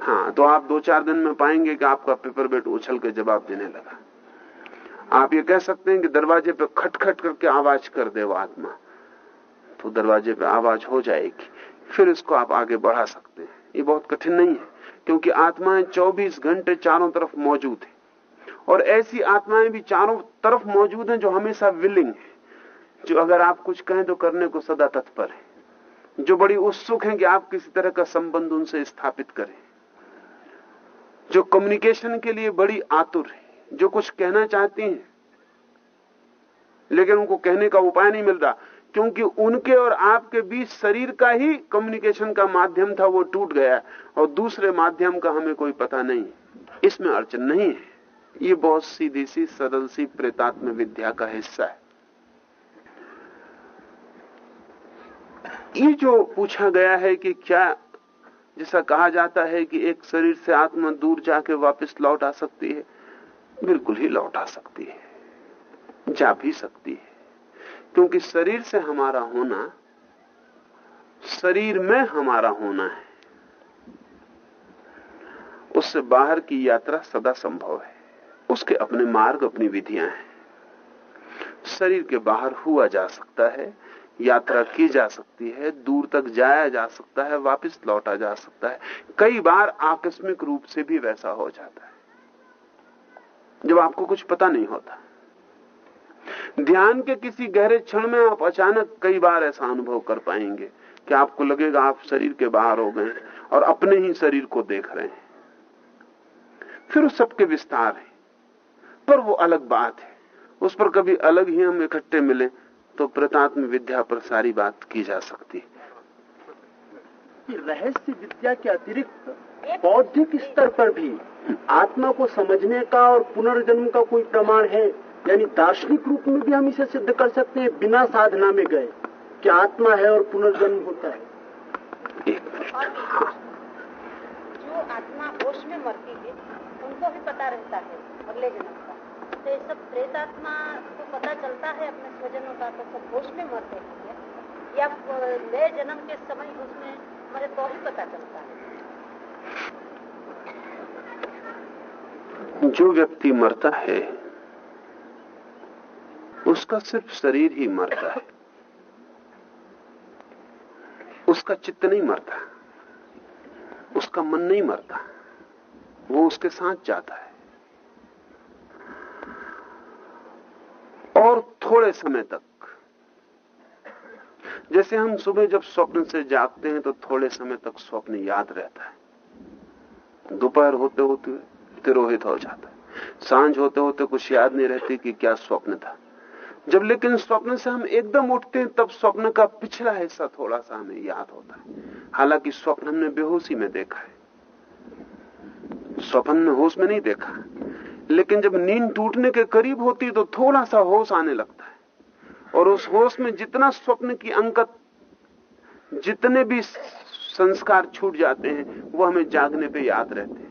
[SPEAKER 3] हाँ तो आप दो चार दिन में पाएँगे कि आपका पेपर बेट उछल के जवाब देने लगा। आप ये कह सकते हैं कि दरवाजे पे खटखट करके आवाज़ कर दे वो आत्मा। तो दरवाजे पे आवाज़ हो जाएगी, फिर इसको आप आगे बढ़ा सकते हैं। ये बहुत कठिन नहीं है, क्योंकि आत्माएँ 24 घंटे चारों तरफ़ मौजूद है। और ऐसी आत्माएँ भी चारों तरफ़ मौजूद हैं जो हमेशा विलिंग है। जो अगर आप कुछ कहें तो करने को सदा तत्पर है। जो बड़ी उत्सुक हैं कि आप किसी तरह का संबंध उनसे स्थापित करें। जो कम्युनिकेशन के लिए बड़ी आतुर है, जो कुछ कहना चाहती हैं, लेकिन उनको कहने का उपाय नहीं मिल रहा, क्योंकि उनके और आपके बीच शरीर का ही कम्युनिकेशन का माध्यम था, वो टूट गया और दूसरे माध्यम का हमें कोई पता नहीं इसमें अड़चन नहीं है। ये बहुत सीधी सी सरल सी प्रेतात्म विद्या का हिस्सा है। ये जो पूछा गया है कि क्या जैसा कहा जाता है कि एक शरीर से आत्मा दूर जाके वापस लौट आ सकती है, बिल्कुल ही लौट आ सकती है, जा भी सकती है। क्योंकि शरीर से हमारा होना, शरीर में हमारा होना है। उससे बाहर की यात्रा सदा संभव है। उसके अपने मार्ग, अपनी विधियाँ हैं। शरीर के बाहर हुआ जा सकता है यात्रा की जा सकती है, दूर तक जाया जा सकता है, वापस लौटा जा सकता है। कई बार आकस्मिक रूप से भी वैसा हो जाता है, जब आपको कुछ पता नहीं होता। ध्यान के किसी गहरे क्षण में आप अचानक कई बार ऐसा अनुभव कर पाएँगे कि आपको लगेगा आप शरीर के बाहर हो गए और अपने ही शरीर को देख रहे हैं। फिर उस सबके विस्तार है, पर वो अलग बात है। उस पर कभी अलग ही हम इकट्ठे मिले तो प्रतात्म विद्या पर सारी बात की जा सकती है।
[SPEAKER 5] रहस्य विद्या के अतिरिक्त बौद्धिक स्तर पर भी आत्मा को समझने का और पुनर्जन्म का कोई प्रमाण है? यानी दार्शनिक रूप में भी हम इसे सिद्ध कर सकते हैं बिना साधना में गए। कि आत्मा है और पुनर्जन्म होता है।
[SPEAKER 3] एक मिनट।
[SPEAKER 6] जो आत्मा होश में मरती है उनको भी पता रहता है अगले जन्म तो ये सब प्रेतात्मा को पता चलता है अपने स्वजनों का तो सब होश में मरते हैं। या नए जन्म के समय उसमें मरे तो ही पता चलता है।
[SPEAKER 3] जो व्यक्ति मरता है, उसका सिर्फ़ शरीर ही मरता है। उसका चित्त नहीं मरता। उसका मन नहीं मरता। वो उसके साथ जाता है। और थोड़े समय तक। जैसे हम सुबह जब स्वप्न से जागते हैं तो थोड़े समय तक स्वप्न याद रहता है। दोपहर होते होते तिरोहित हो जाता है। साँझ होते होते कुछ याद नहीं रहती कि क्या स्वप्न था। जब लेकिन स्वप्न से हम एकदम उठते हैं, तब स्वप्न का पिछला हिस्सा थोड़ा सा हमें याद होता है। हालाँकि स्वप्न हमने बेहोशी में देखा है। स्वप्न में होश में नहीं देखा। लेकिन जब नींद टूटने के करीब होती तो थोड़ा सा होश आने लगता है। और उस होश में जितना स्वप्न की अंकत जितने भी संस्कार छूट जाते हैं, वो हमें जागने पे याद रहते हैं।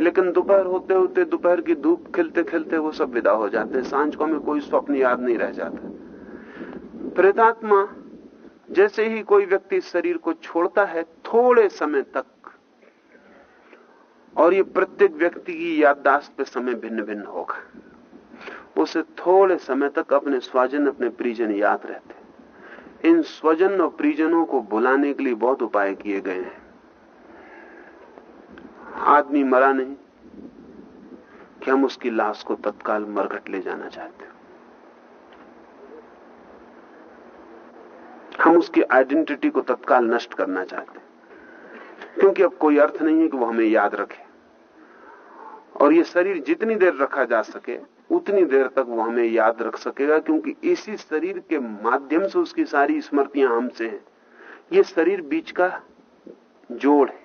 [SPEAKER 3] लेकिन दोपहर होते होते, दोपहर की धूप खिलते खिलते वो सब विदा हो जाते हैं। साँझ को हमें कोई स्वप्न याद नहीं रह जाता। प्रेतात्मा जैसे ही कोई व्यक्ति शरीर को छोड़ता है, थोड़े समय तक और ये प्रत्येक व्यक्ति की याददाश्त पे समय भिन्न भिन्न होगा। उसे थोड़े समय तक अपने स्वजन, अपने परिजन याद रहते इन स्वजन और परिजनों को बुलाने के लिए बहुत उपाय किए गए हैं। आदमी मरा नहीं, कि हम उसकी लाश को तत्काल मरघट ले जाना चाहते हम उसकी आइडेंटिटी को तत्काल नष्ट करना चाहते हैं। क्योंकि अब कोई अर्थ नहीं है कि वो हमें याद रखे। और ये शरीर जितनी देर रखा जा सके, उतनी देर तक वो हमें याद रख सकेगा, क्योंकि इसी शरीर के माध्यम से उसकी सारी स्मृतियाँ हमसे हैं। ये शरीर बीच का जोड़ है।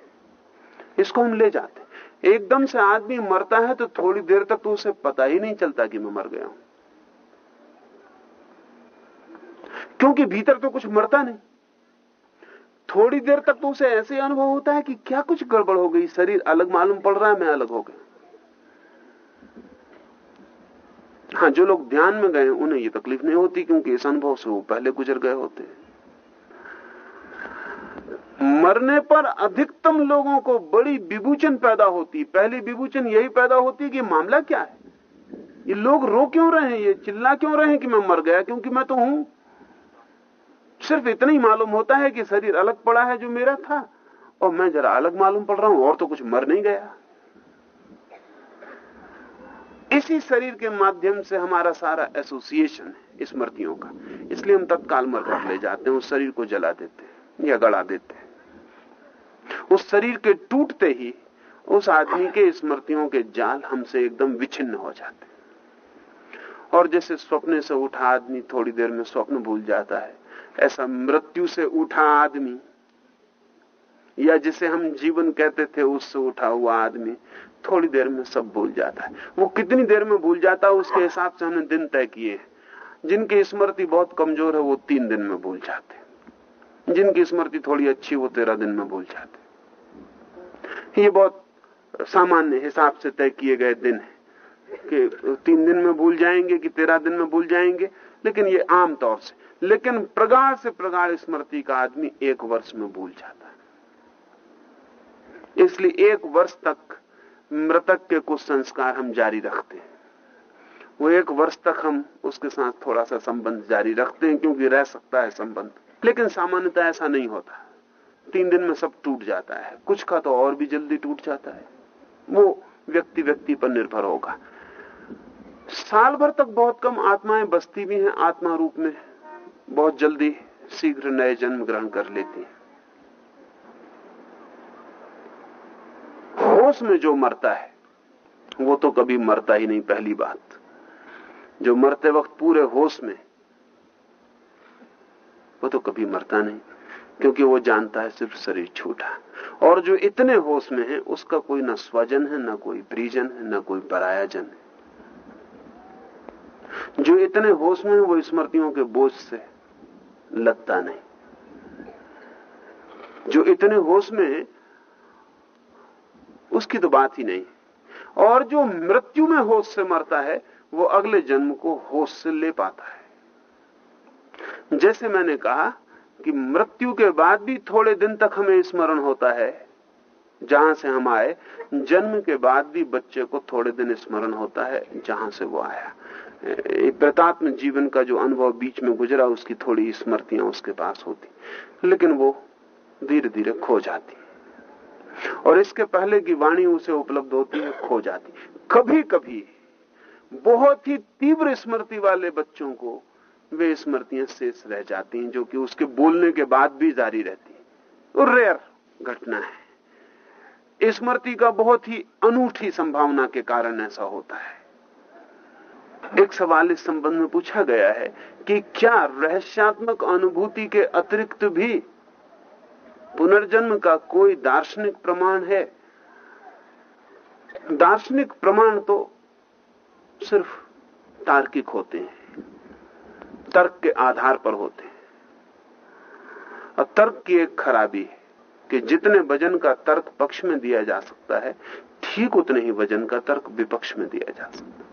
[SPEAKER 3] इसको हम ले जाते एकदम से आदमी मरता है तो थोड़ी देर तक तो उसे पता ही नहीं चलता कि मैं मर गया हूँ। क्योंकि भीतर तो कुछ मरता नहीं। थोड़ी देर तक तो उसे ऐसे अनुभव होता है कि क्या कुछ गड़बड़ हो गई, शरीर अलग मालूम पड़ रहा है, मैं अलग हो गया। हाँ जो लोग ध्यान में गए, उन्हें ये तकलीफ़ नहीं होती क्योंकि इस अनुभव से वो पहले गुजर गए होते मरने पर अधिकतम लोगों को बड़ी विभूचन पैदा होती, पहली विभूचन यही पैदा होती कि मामला क्या है? ये लोग रो क्यों रहे हैं? ये चिल्ला क्यों रहे हैं कि मैं मर गया क्योंकि मैं तो हूँ? सिर्फ़ इतना ही मालूम होता है कि शरीर अलग पड़ा है जो मेरा था, और मैं जरा अलग मालूम पड़ रहा हूँ, और तो कुछ मर नहीं गया। इसी शरीर के माध्यम से हमारा सारा एसोसिएशन है स्मृतियों का। इसलिए हम तत्काल मर कर ले जाते हैं, उस शरीर को जला देते हैं, या गड़ा देते हैं। उस शरीर के टूटते ही, उस आदमी के स्मृतियों के जाल हमसे एकदम विच्छिन्न हो जाते हैं। और जैसे स्वप्ने से उठा आदमी, थोड़ी देर में स्वप्न भूल जाता है, ऐसा मृत्यु से उठा आदमी, या जिसे हम जीवन कहते थे, उससे उठा हुआ आदमी थोड़ी देर में सब भूल जाता है। वो कितनी देर में भूल जाता है, उसके हिसाब से हमने दिन तय किए जिनकी स्मृति बहुत कमज़ोर है, वो तीन दिन में भूल जाते जिनकी स्मृति थोड़ी अच्छी, वो तेरह दिन में भूल जाते ये बहुत सामान्य हिसाब से तय किए गए दिन है कि तीन दिन में भूल जाएँगे कि तेरह दिन में भूल जाएँगे, लेकिन ये आम तौर से। लेकिन प्रगाढ़ से प्रगाढ़ स्मृति का आदमी एक वर्ष में भूल जाता है। इसलिए एक वर्ष तक मृतक के कुछ संस्कार हम जारी रखते हैं। वो एक वर्ष तक हम उसके साथ थोड़ा सा संबंध जारी रखते हैं, क्योंकि रह सकता है संबंध। लेकिन सामान्यतः ऐसा नहीं होता। तीन दिन में सब टूट जाता है। कुछ का तो और भी जल्दी टूट जाता है। वो व्यक्ति व्यक्ति पर निर्भर होगा। साल भर तक बहुत कम आत्माएँ बसती भी हैं, आत्मा रूप में। बहुत जल्दी शीघ्र नए जन्म ग्रहण कर लेती हैं। होश में जो मरता है, वो तो कभी मरता ही नहीं पहली बात। जो मरते वक्त पूरे होश में, वो तो कभी मरता नहीं, क्योंकि वो जानता है सिर्फ़ शरीर छूटा और जो इतने होश में है, उसका कोई ना स्वजन है, ना कोई परिजन है, ना कोई परायाजन है। जो इतने होश में है, वो स्मृतियों के बोझ से लगता नहीं। जो इतने होश में है उसकी तो बात ही नहीं। और जो मृत्यु में होश से मरता है, वो अगले जन्म को होश से ले पाता है। जैसे मैंने कहा कि मृत्यु के बाद भी थोड़े दिन तक हमें स्मरण होता है, जहाँ से हम आए, जन्म के बाद भी बच्चे को थोड़े दिन स्मरण होता है, जहाँ से वो आया। प्रतात्म जीवन का जो अनुभव बीच में गुजरा, उसकी थोड़ी स्मृतियाँ उसके पास होती, लेकिन वो धीरे धीरे खो जाती। और इसके पहले की वाणी उसे उपलब्ध होती है, खो जाती कभी कभी बहुत ही तीव्र स्मृति वाले बच्चों को वे स्मृतियाँ शेष रह जाती हैं, जो कि उसके बोलने के बाद भी जारी रहती है। तो रेयर घटना है। स्मृति का बहुत ही अनूठी संभावना के कारण ऐसा होता है। एक सवाल इस संबंध में पूछा गया है कि क्या रहस्यात्मक अनुभूति के अतिरिक्त भी पुनर्जन्म का कोई दार्शनिक प्रमाण है? दार्शनिक प्रमाण तो सिर्फ़ तार्किक होते हैं, तर्क के आधार पर होते हैं। और तर्क की एक खराबी है कि जितने वज़न का तर्क पक्ष में दिया जा सकता है, ठीक उतने ही वज़न का तर्क विपक्ष में दिया जा सकता है।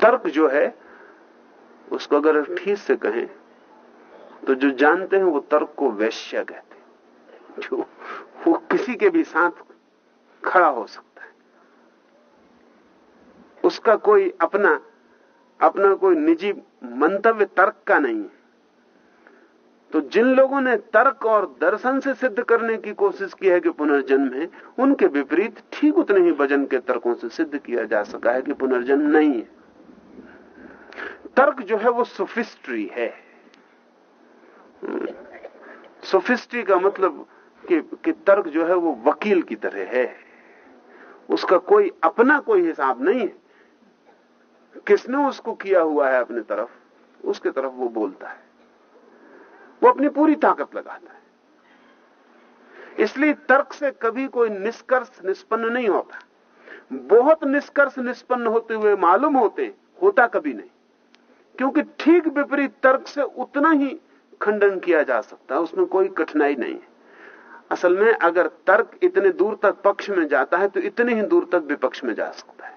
[SPEAKER 3] तर्क जो है, उसको अगर ठीक से कहें तो जो जानते हैं वो तर्क को वैश्य कहते हैं। जो वो किसी के भी साथ खड़ा हो सकता है। उसका कोई अपना अपना कोई निजी मंतव्य तर्क का नहीं है। तो जिन लोगों ने तर्क और दर्शन से सिद्ध करने की कोशिश की है कि पुनर्जन्म है, उनके विपरीत ठीक उतने ही वज़न के तर्कों से सिद्ध किया जा सका है कि पुनर्जन्म नहीं है। तर्क जो है वो सुफिस्ट्री है। सोफिस्ट्री का मतलब कि, कि तर्क जो है वो वकील की तरह है। उसका कोई अपना कोई हिसाब नहीं है। किसने उसको किया हुआ है अपनी तरफ़? उसके तरफ़ वो बोलता है। वो अपनी पूरी ताकत लगाता है। इसलिए तर्क से कभी कोई निष्कर्ष निष्पन्न नहीं होता। बहुत निष्कर्ष निष्पन्न होते हुए मालूम होते होता कभी नहीं। क्योंकि ठीक विपरीत तर्क से उतना ही खंडन किया जा सकता है, उसमें कोई कठिनाई नहीं है। असल में अगर तर्क इतने दूर तक पक्ष में जाता है तो इतने ही दूर तक विपक्ष में जा सकता है।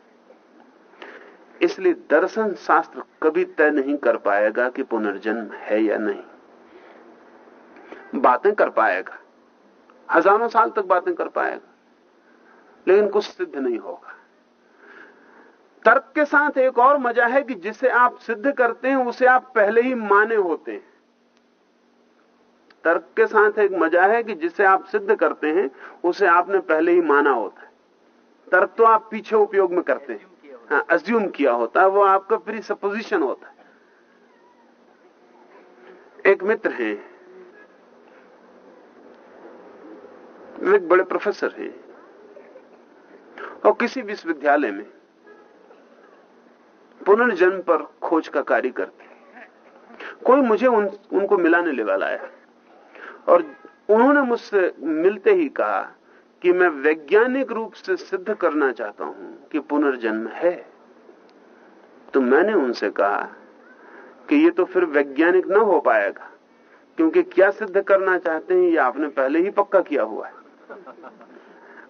[SPEAKER 3] इसलिए दर्शन शास्त्र कभी तय नहीं कर पाएगा कि पुनर्जन्म है या नहीं। बातें कर पाएगा। हज़ारों साल तक बातें कर पाएगा, लेकिन कुछ सिद्ध नहीं होगा। तर्क के साथ एक और मज़ा है कि जिसे आप सिद्ध करते हैं, उसे आप पहले ही माने होते हैं। तर्क के साथ एक मज़ा है कि जिसे आप सिद्ध करते हैं उसे आपने पहले ही माना होता है। तर्क तो आप पीछे उपयोग में करते हैं। हाँ अज्यूम किया होता है वो आपका प्री सपोजिशन होता है। एक मित्र हैं वे एक बड़े प्रोफेसर हैं और किसी विश्वविद्यालय में पुनर्जन्म पर खोज का कार्य करते कोई मुझे उन, उनको मिलाने ले वाला आया और उन्होंने मुझसे मिलते ही कहा कि मैं वैज्ञानिक रूप से सिद्ध करना चाहता हूँ कि पुनर्जन्म है। तो मैंने उनसे कहा कि ये तो फिर वैज्ञानिक न हो पाएगा, क्योंकि क्या सिद्ध करना चाहते हैं, ये आपने पहले ही पक्का किया हुआ है।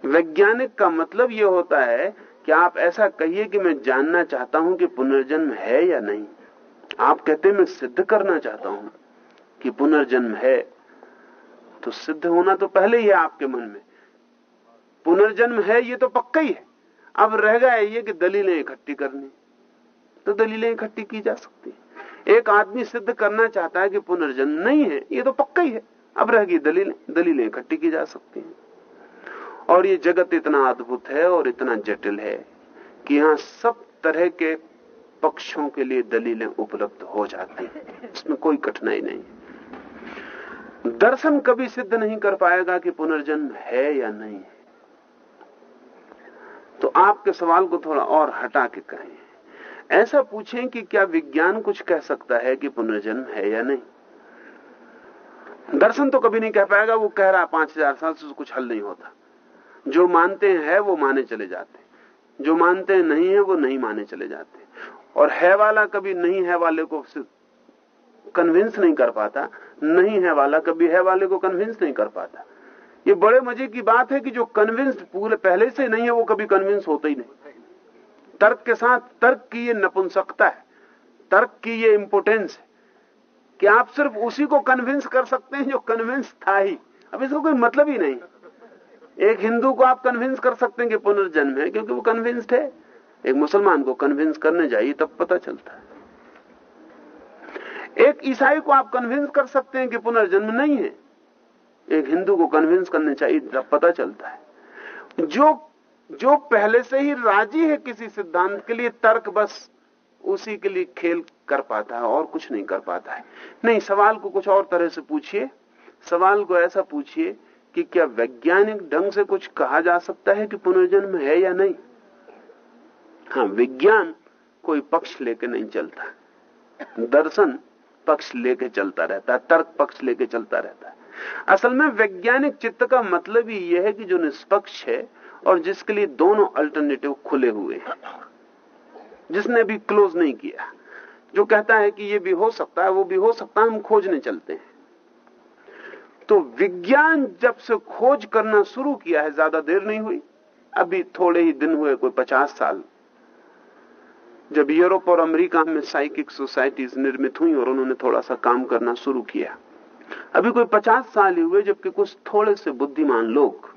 [SPEAKER 3] वैज्ञानिक का मतलब ये होता है कि आप ऐसा कहिए कि मैं जानना चाहता हूँ कि पुनर्जन्म है या नहीं। आप कहते मैं सिद्ध करना चाहता हूँ कि पुनर्जन्म है। तो सिद्ध होना तो पहले ही है आपके मन में। पुनर्जन्म है, ये तो पक्का ही है। अब रह गया ये कि दलीलें इकट्ठी करनी। तो दलीलें इकट्ठी की जा सकती है। एक आदमी सिद्ध करना चाहता है कि पुनर्जन्म नहीं है, ये तो पक्का ही है। अब रह गई दलीलें दलीलें इकट्ठी की जा सकती हैं। और ये जगत इतना अद्भुत है और इतना जटिल है कि यहाँ सब तरह के पक्षों के लिए दलीलें उपलब्ध हो जाती हैं। इसमें कोई कठिनाई नहीं दर्शन कभी सिद्ध नहीं कर पाएगा कि पुनर्जन्म है या नहीं है। तो आपके सवाल को थोड़ा और हटा के कहें। ऐसा पूछें कि क्या विज्ञान कुछ कह सकता है कि पुनर्जन्म है या नहीं? दर्शन तो कभी नहीं कह पाएगा, वो कह रहा पाँच हज़ार साल से कुछ हल नहीं होता। जो मानते हैं वो माने चले जाते जो मानते हैं नहीं है, वो नहीं माने चले जाते और है वाला कभी नहीं है वाले को कन्विंस नहीं कर पाता। नहीं है वाला, कभी है वाले को कन्विंस नहीं कर पाता। ये बड़े मज़े की बात है कि जो कन्विंस्ड पूरे, पहले से नहीं है, वो कभी कन्विंस होते ही नहीं। तर्क के साथ, तर्क की ये नपुंसकता है, तर्क की ये इंपोर्टेंस है। कि आप सिर्फ़ उसी को कन्विंस कर सकते हैं जो कन्विंस था ही। अब इसका कोई मतलब ही नहीं। एक हिंदू को आप कन्विंस कर सकते हैं कि पुनर्जन्म है, क्योंकि वो कन्विंस्ड है। एक मुसलमान को कन्विंस करने जाइए, तब पता चलता है। एक ईसाई को आप कन्विंस कर सकते हैं कि पुनर्जन्म नहीं है। एक हिंदू को कन्विंस करने चाहिए पता चलता है। जो जो पहले से ही राज़ी है किसी सिद्धांत के लिए, तर्क बस उसी के लिए खेल कर पाता है और कुछ नहीं कर पाता है। नहीं, सवाल को कुछ और तरह से पूछिए। सवाल को ऐसा पूछिए कि क्या वैज्ञानिक ढंग से कुछ कहा जा सकता है कि पुनर्जन्म है या नहीं? हाँ विज्ञान कोई पक्ष लेके नहीं चलता। दर्शन पक्ष लेके चलता रहता है, तर्क पक्ष लेके चलता रहता है। असल में वैज्ञानिक चित्त का मतलब ही यह है कि जो निष्पक्ष है और जिसके लिए दोनों अल्टरनेटिव खुले हुए हैं, जिसने भी क्लोज नहीं किया, जो कहता है कि ये भी हो सकता है, वो भी हो सकता है, हम खोजने चलते हैं। तो विज्ञान जब से खोज करना शुरू किया है, ज़्यादा देर नहीं हुई। अभी थोड़े ही दिन हुए, कोई पचास साल जब यूरोप और अमेरिका में साइकिक सोसाइटीज निर्मित हुई और उन्होंने थोड़ा सा काम करना शुरू किया। अभी कोई पचास साल ही हुए, जबकि कुछ थोड़े से बुद्धिमान लोग,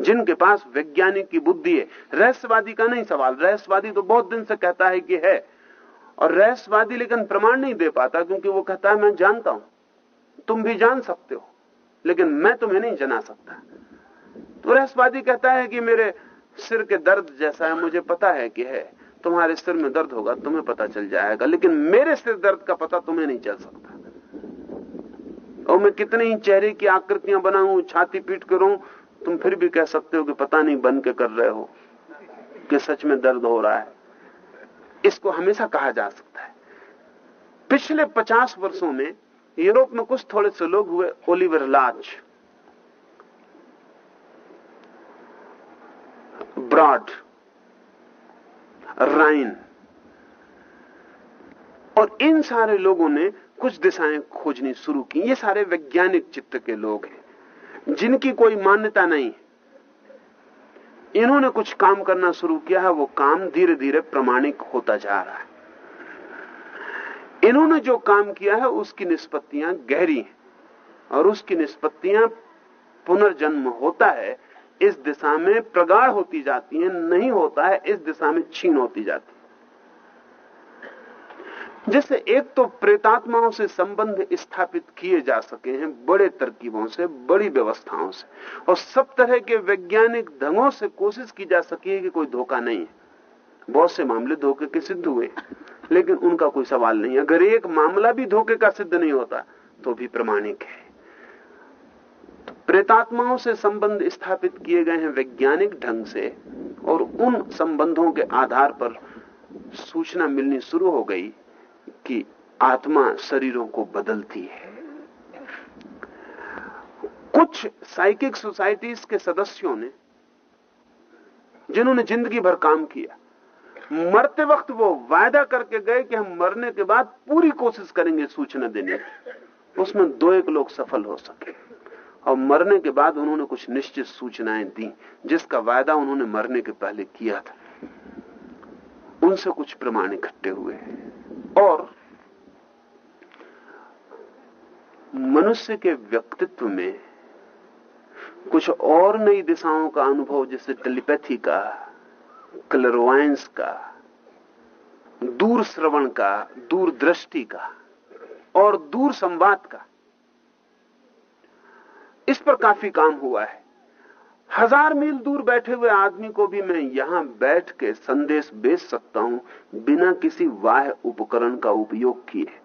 [SPEAKER 3] जिनके पास वैज्ञानिक की बुद्धि है, रहस्यवादी का नहीं सवाल। रहस्यवादी तो बहुत दिन से कहता है कि है, और रहस्यवादी लेकिन प्रमाण नहीं दे पाता, क्योंकि वो कहता है, मैं जानता हूँ। तुम भी जान सकते हो, लेकिन मैं तुम्हें नहीं जना सकता। तो रहस्यवादी कहता है कि मेरे सिर के दर्द जैसा है, मुझे पता है कि है। तुम्हारे सिर में दर्द होगा, तुम्हें पता चल जाएगा, लेकिन मेरे सिर दर्द का पता तुम्हें नहीं चल सकता। और मैं कितने ही चेहरे की आकृतियाँ बनाऊँ, छाती पीट करूँ तुम फिर भी कह सकते हो कि पता नहीं बन के कर रहे हो, कि सच में दर्द हो रहा है। इसको हमेशा कहा जा सकता है। पिछले पचास वर्षों में यूरोप में कुछ थोड़े से लोग हुए, ओलिवर लाच, ब्रॉड राइन। और इन सारे लोगों ने कुछ दिशाएँ खोजनी शुरू की। ये सारे वैज्ञानिक चित्त के लोग हैं, जिनकी कोई मान्यता नहीं। इन्होंने कुछ काम करना शुरू किया है, वो काम धीरे धीरे प्रमाणिक होता जा रहा है। इन्होंने जो काम किया है, उसकी निष्पत्तियाँ गहरी हैं, और उसकी निष्पत्तियाँ पुनर्जन्म होता है इस दिशा में प्रगाढ़ होती जाती है, नहीं होता है, इस दिशा में छीन होती जाती है। जैसे एक तो प्रेतात्माओं से संबंध स्थापित किए जा सके हैं, बड़े तरकीबों से, बड़ी व्यवस्थाओं से, और सब तरह के वैज्ञानिक ढंगों से कोशिश की जा सकी है कि कोई धोखा नहीं है। बहुत से मामले धोखे के सिद्ध हुए, लेकिन उनका कोई सवाल नहीं अगर एक मामला भी धोखे का सिद्ध नहीं होता तो भी प्रमाणिक है। प्रेतात्माओं से संबंध स्थापित किए गए हैं वैज्ञानिक ढंग से, और उन संबंधों के आधार पर सूचना मिलनी शुरू हो गई कि आत्मा शरीरों को बदलती है। कुछ साइकिक सोसाइटीज के सदस्यों ने, जिन्होंने ज़िंदगी भर काम किया, मरते वक्त वो वायदा करके गए कि हम मरने के बाद पूरी कोशिश करेंगे सूचना देने की। उसमें दो एक लोग सफल हो सके। और मरने के बाद उन्होंने कुछ निश्चित सूचनाएँ दी, जिसका वायदा उन्होंने मरने के पहले किया था। उनसे कुछ प्रमाण इकट्ठे हुए और मनुष्य के व्यक्तित्व में कुछ और नई दिशाओं का अनुभव, जैसे टेलीपैथी का, क्लरवाइंस का दूर श्रवण का दूर दृष्टि का, और दूर संवाद का इस पर काफ़ी काम हुआ है। हज़ार मील दूर बैठे हुए आदमी को भी मैं यहाँ बैठ के संदेश भेज सकता हूँ बिना किसी वाह उपकरण का उपयोग किए।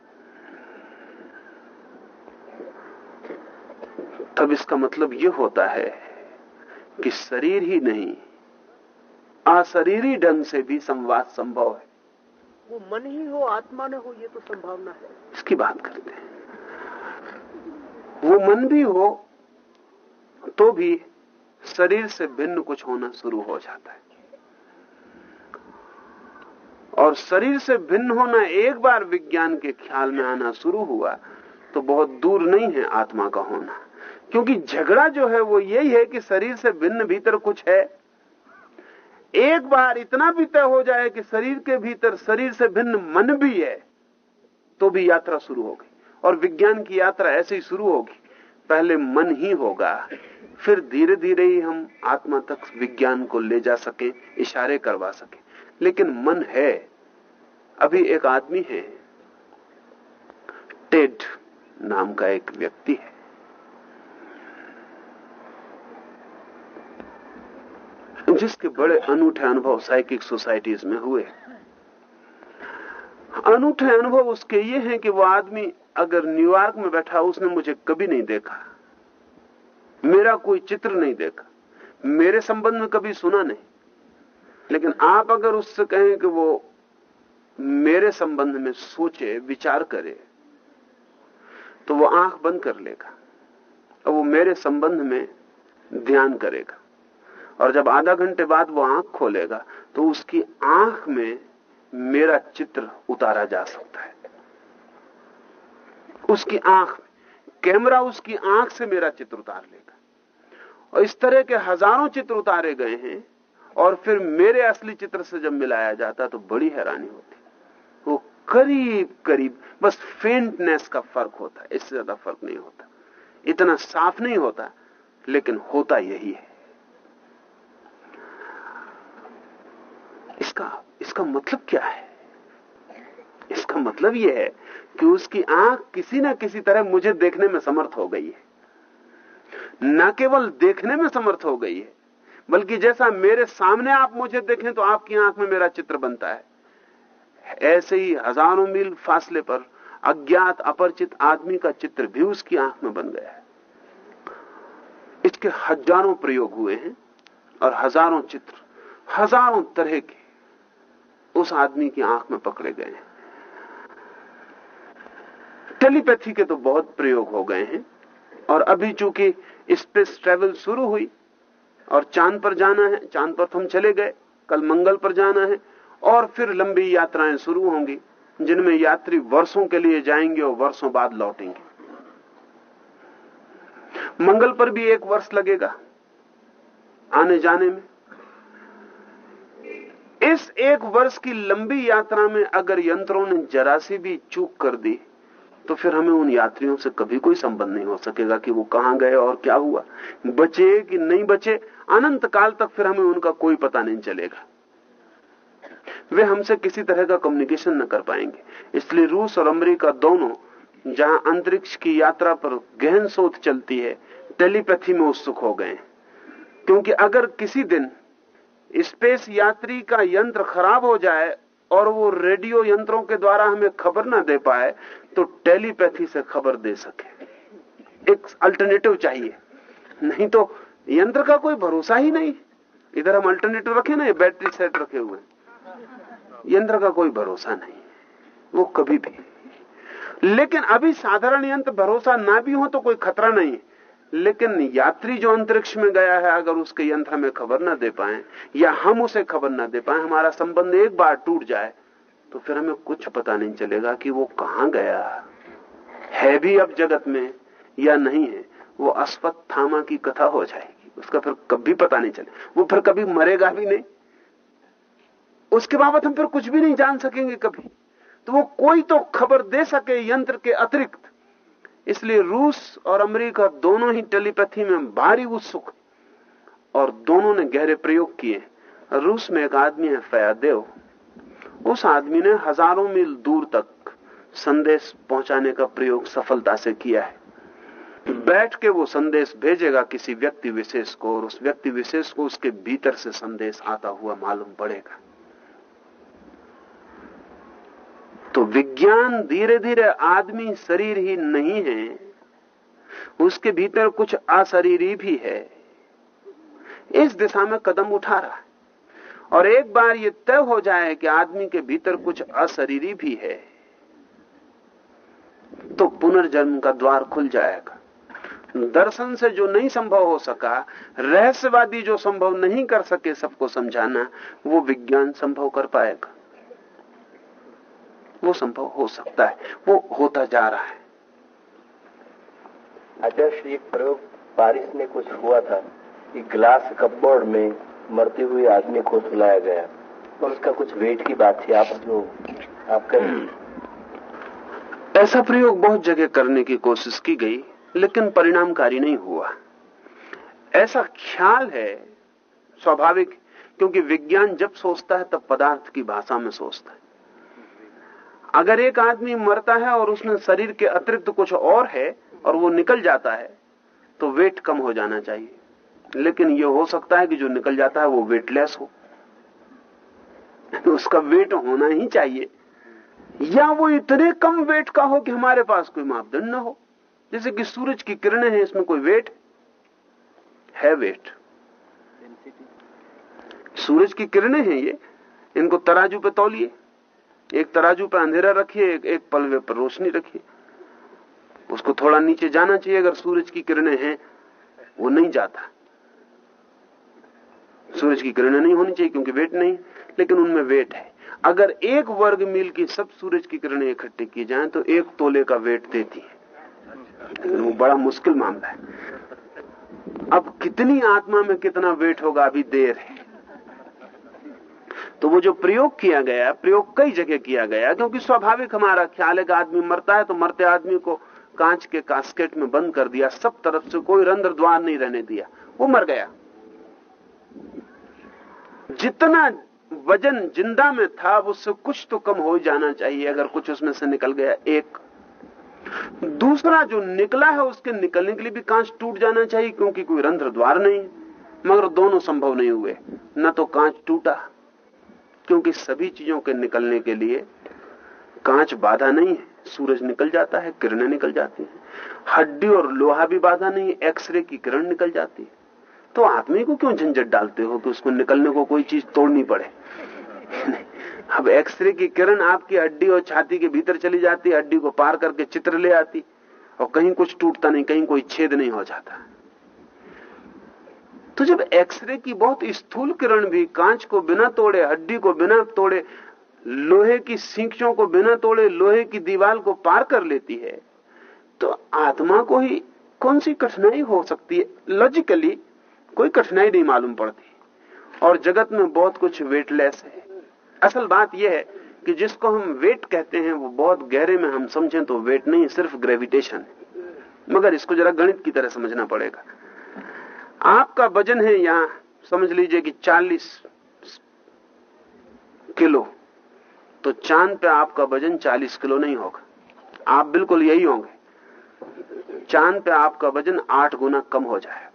[SPEAKER 3] तब इसका मतलब यह होता है कि शरीर ही नहीं अशरीरी ढंग से भी संवाद संभव है।
[SPEAKER 5] वो मन ही हो आत्मा न हो ये तो संभावना है।
[SPEAKER 3] इसकी बात करते हैं। वो मन भी हो तो भी शरीर से भिन्न कुछ होना शुरू हो जाता है। और शरीर से भिन्न होना एक बार विज्ञान के ख्याल में आना शुरू हुआ तो बहुत दूर नहीं है आत्मा का होना। क्योंकि झगड़ा जो है वो यही है कि शरीर से भिन्न भीतर कुछ है। एक बार इतना भी तय हो जाए कि शरीर के भीतर शरीर से भिन्न मन भी है तो भी यात्रा शुरू होगी और विज्ञान की यात्रा ऐसे ही शुरू होगी। पहले मन ही होगा। फिर धीरे धीरे ही हम आत्मा तक विज्ञान को ले जा सके, इशारे करवा सके। लेकिन मन है, अभी एक आदमी है। टेड नाम का एक व्यक्ति है। जिसके बड़े अनूठे अनुभव साइकिक सोसाइटीज में हुए। अनूठे अनुभव उसके ये हैं कि वो आदमी अगर न्यूयॉर्क में बैठा, उसने मुझे कभी नहीं देखा। मेरा कोई चित्र नहीं देखा। मेरे संबंध में कभी सुना नहीं। लेकिन आप अगर उससे कहें कि वो मेरे संबंध में सोचे, विचार करे तो वो आँख बंद कर लेगा और वो मेरे संबंध में ध्यान करेगा। और जब आधा घंटे बाद वो आँख खोलेगा तो उसकी आँख में मेरा चित्र उतारा जा सकता है। उसकी आँख कैमरा उसकी आँख से मेरा चित्र उतार लेगा। और इस तरह के हज़ारों चित्र उतारे गए हैं, और फिर मेरे असली चित्र से जब मिलाया जाता तो बड़ी हैरानी होती। वो करीब करीब, बस फेंटनेस का फ़र्क होता है इससे ज़्यादा फ़र्क नहीं होता। इतना साफ़ नहीं होता, लेकिन होता यही है। इसका इसका मतलब क्या है? इसका मतलब यह है कि उसकी आँख किसी ना किसी तरह मुझे देखने में समर्थ हो गई है। न केवल देखने में समर्थ हो गई है, बल्कि जैसा मेरे सामने आप मुझे देखें तो आपकी आँख में मेरा चित्र बनता है। ऐसे ही हज़ारों मील फासले पर अज्ञात, अपरिचित आदमी का चित्र भी उसकी आँख में बन गया है। इसके हज़ारों प्रयोग हुए हैं और हज़ारों चित्र हज़ारों तरह के उस आदमी की आँख में पकड़े गए हैं। टेलीपैथी के तो बहुत प्रयोग हो गए हैं। और अभी चूँकि स्पेस ट्रेवल शुरू हुई, और चाँद पर जाना है, चाँद पर तो हम चले गए, कल मंगल पर जाना है, और फिर लंबी यात्राएँ शुरू होंगी, जिनमें यात्री वर्षों के लिए जाएँगे और वर्षों बाद लौटेंगे। मंगल पर भी एक वर्ष लगेगा, आने जाने में। इस एक वर्ष की लंबी यात्रा में अगर यंत्रों ने जरा सी भी चूक कर दी तो फिर हमें उन यात्रियों से कभी कोई संबंध नहीं हो सकेगा कि वो कहाँ गए और क्या हुआ। बचे कि नहीं बचे, अनंत काल तक फिर हमें उनका कोई पता नहीं चलेगा। वे हमसे किसी तरह का कम्युनिकेशन न कर पाएँगे। इसलिए रूस और अमेरिका दोनों, जहाँ अंतरिक्ष की यात्रा पर गहन शोध चलती है, टेलीपैथी में उत्सुक हो गए क्योंकि अगर किसी दिन स्पेस यात्री का यंत्र खराब हो जाए और वो रेडियो यंत्रों के द्वारा हमें खबर ना दे पाए तो टेलीपैथी से खबर दे सके। एक अल्टरनेटिव चाहिए। नहीं तो यंत्र का कोई भरोसा ही नहीं। इधर हम अल्टरनेटिव रखे ना बैटरी सेट रखे हुए। यंत्र का कोई भरोसा नहीं। वो कभी भी। लेकिन अभी साधारण यंत्र भरोसा ना भी हो तो कोई खतरा नहीं। लेकिन यात्री जो अंतरिक्ष में गया है, अगर उसके यंत्र हमें खबर ना दे पाए, या हम उसे खबर ना दे पाए, हमारा संबंध एक बार टूट जाए तो फिर हमें कुछ पता नहीं चलेगा कि वो कहाँ गया। है भी अब जगत में, या नहीं है, वो अश्वत्थामा की कथा हो जाएगी। उसका फिर कभी पता नहीं चले। वो फिर कभी मरेगा भी नहीं। उसके बाबत हम फिर कुछ भी नहीं जान सकेंगे कभी। तो वो कोई तो खबर दे सके यंत्र के अतिरिक्त। इसलिए रूस और अमेरिका दोनों ही टेलीपैथी में भारी उत्सुक और दोनों ने गहरे प्रयोग किए रूस में एक आदमी है फयादेव उस आदमी ने हज़ारों मील दूर तक संदेश पहुँचाने का प्रयोग सफलता से किया है। बैठ के वो संदेश भेजेगा किसी व्यक्ति विशेष को और उस व्यक्ति विशेष को उसके भीतर से संदेश आता हुआ मालूम पड़ेगा। तो विज्ञान धीरे धीरे आदमी शरीर ही नहीं है, उसके भीतर कुछ अशरीरी भी है। इस दिशा में कदम उठा रहा है। और एक बार ये तय हो जाए कि आदमी के भीतर कुछ अशरीरी भी है तो पुनर्जन्म का द्वार खुल जाएगा। दर्शन से जो नहीं संभव हो सका, रहस्यवादी जो संभव नहीं कर सके सबको समझाना, वो विज्ञान संभव कर पाएगा। वो संभव हो सकता है वो होता जा रहा है।
[SPEAKER 4] आदर्श एक प्रयोग बारिश में कुछ हुआ था कि ग्लास कपबोर्ड में मरते हुए आदमी को सुलाया गया। और उसका कुछ वेट की बात थी आप जो आप करें
[SPEAKER 3] ऐसा प्रयोग बहुत जगह करने की कोशिश की गई लेकिन परिणामकारी नहीं हुआ। ऐसा ख्याल है स्वाभाविक क्योंकि विज्ञान जब सोचता है तब पदार्थ की भाषा में सोचता है। अगर एक आदमी मरता है और उसने शरीर के अतिरिक्त कुछ और है और वो निकल जाता है तो वेट कम हो जाना चाहिए। लेकिन ये हो सकता है कि जो निकल जाता है वो वेटलेस हो। तो उसका वेट होना ही चाहिए। या वो इतने कम वेट का हो कि हमारे पास कोई मापदंड ना हो। जैसे कि सूरज की किरणें हैं इसमें कोई वेट है वेट सूरज की किरणें हैं ये इनको तराजू पे तौलिए। एक तराजू पर अंधेरा रखिए एक, एक पलवे पर रोशनी रखिए। उसको थोड़ा नीचे जाना चाहिए अगर सूरज की किरणें हैं वो नहीं जाता। सूरज की किरणें नहीं होनी चाहिए क्योंकि वेट नहीं लेकिन उनमें वेट है। अगर एक वर्ग मील की सब सूरज की किरणें इकट्ठी की जाएँ तो एक तोले का वेट देती है। लेकिन वो बड़ा मुश्किल मामला है। अब कितनी आत्मा में कितना वेट होगा अभी देर है। तो वो जो प्रयोग किया गया, प्रयोग कई जगह किया गया, क्योंकि स्वाभाविक हमारा ख्याल है कि आदमी मरता है तो मरते आदमी को कांच के कास्केट में बंद कर दिया, सब तरफ़ से कोई रंध्र द्वार नहीं रहने दिया, वो मर गया। जितना वज़न ज़िंदा में था उससे कुछ तो कम हो जाना चाहिए, अगर कुछ उसमें से निकल गया एक। दूसरा जो निकला है, उसके निकलने के लिए भी कांच टूट जाना चाहिए, क्योंकि कोई रंध्र द्वार नहीं, मगर दोनों संभव नहीं हुए, न तो कांच टूटा। क्योंकि सभी चीज़ों के निकलने के लिए कांच बाधा नहीं है, सूरज निकल जाता है, किरणें निकल जाती हैं। हड्डी और लोहा भी बाधा नहीं है एक्सरे की किरण निकल जाती है। तो आदमी को क्यों झंझट डालते हो कि उसको निकलने को कोई चीज़ तोड़नी पड़े? अब एक्सरे की किरण आपकी हड्डी और छाती के भीतर चली जाती हड्डी को पार करके चित्र ले आती और कहीं कुछ टूटता नहीं, कहीं कोई छेद नहीं हो जाता। तो जब एक्सरे की बहुत स्थूल किरण भी कांच को बिना तोड़े, हड्डी को बिना तोड़े, लोहे की सींखों को बिना तोड़े, लोहे की दीवार को पार कर लेती है तो आत्मा को ही कौन सी कठिनाई हो सकती है? लॉजिकली कोई कठिनाई नहीं मालूम पड़ती। और जगत में बहुत कुछ वेटलेस है। असल बात यह है कि जिसको हम वेट कहते हैं, वो बहुत गहरे में हम समझें तो वेट नहीं, सिर्फ़ ग्रेविटेशन है। मगर इसको जरा गणित की तरह समझना पड़ेगा। आपका वज़न है यहाँ, समझ लीजिए कि 40 किलो। तो चाँद पे आपका वज़न 40 किलो नहीं होगा। आप बिल्कुल यही होंगे। चाँद पे आपका वज़न आठ गुना कम हो जाएगा।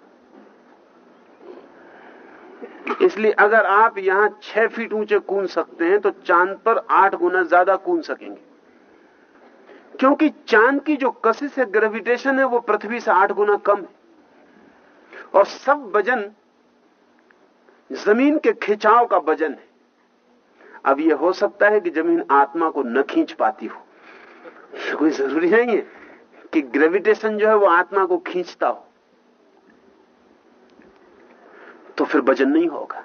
[SPEAKER 3] इसलिए अगर आप यहाँ छह फीट ऊँचे कूद सकते हैं तो चाँद पर आठ गुना ज़्यादा कूद सकेंगे। क्योंकि चाँद की जो कशिश है ग्रेविटेशन है, वो पृथ्वी से आठ गुना कम है। और सब वज़न ज़मीन के खिंचाव का वज़न है। अब यह हो सकता है कि ज़मीन आत्मा को न खींच पाती हो। कोई ज़रूरी नहीं है कि ग्रेविटेशन जो है वो आत्मा को खींचता हो। तो फिर वज़न नहीं होगा।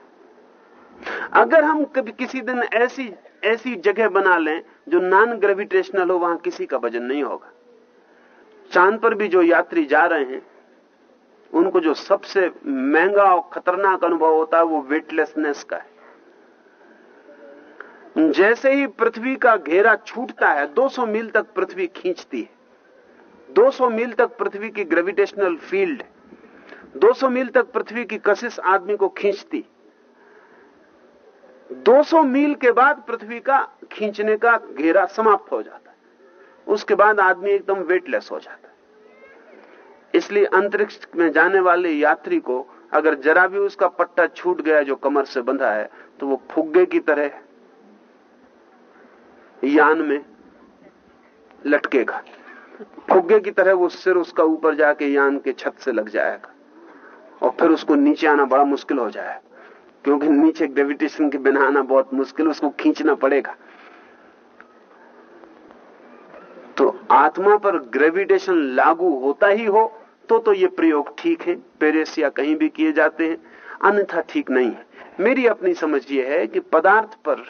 [SPEAKER 3] अगर हम कभी किसी दिन ऐसी ऐसी जगह बना लें जो नॉन ग्रेविटेशनल हो, वहाँ किसी का वज़न नहीं होगा। चाँद पर भी जो यात्री जा रहे हैं उनको जो सबसे महँगा और खतरनाक अनुभव होता है वो वेटलेसनेस का है। जैसे ही पृथ्वी का घेरा छूटता है 200 मील तक पृथ्वी खींचती है। 200 मील तक पृथ्वी की ग्रेविटेशनल फ़ील्ड 200 मील तक पृथ्वी की कशिश आदमी को खींचती 200 मील के बाद पृथ्वी का खींचने का घेरा समाप्त हो जाता है। उसके बाद आदमी एकदम वेटलेस हो जाता है। इसलिए अंतरिक्ष में जाने वाले यात्री को अगर जरा भी उसका पट्टा छूट गया जो कमर से बंधा है तो वो फुग्गे की तरह यान में लटकेगा। फुग्गे की तरह वो सिर उसका ऊपर जाके यान के छत से लग जाएगा और फिर उसको नीचे आना बड़ा मुश्किल हो जाएगा, क्योंकि नीचे ग्रेविटेशन के बिना आना बहुत मुश्किल, उसको खींचना पड़ेगा। तो आत्मा पर ग्रेविटेशन लागू होता ही हो तो तो ये प्रयोग ठीक है पेरिस या कहीं भी किए जाते हैं, अन्यथा ठीक नहीं है। मेरी अपनी समझ ये है कि पदार्थ पर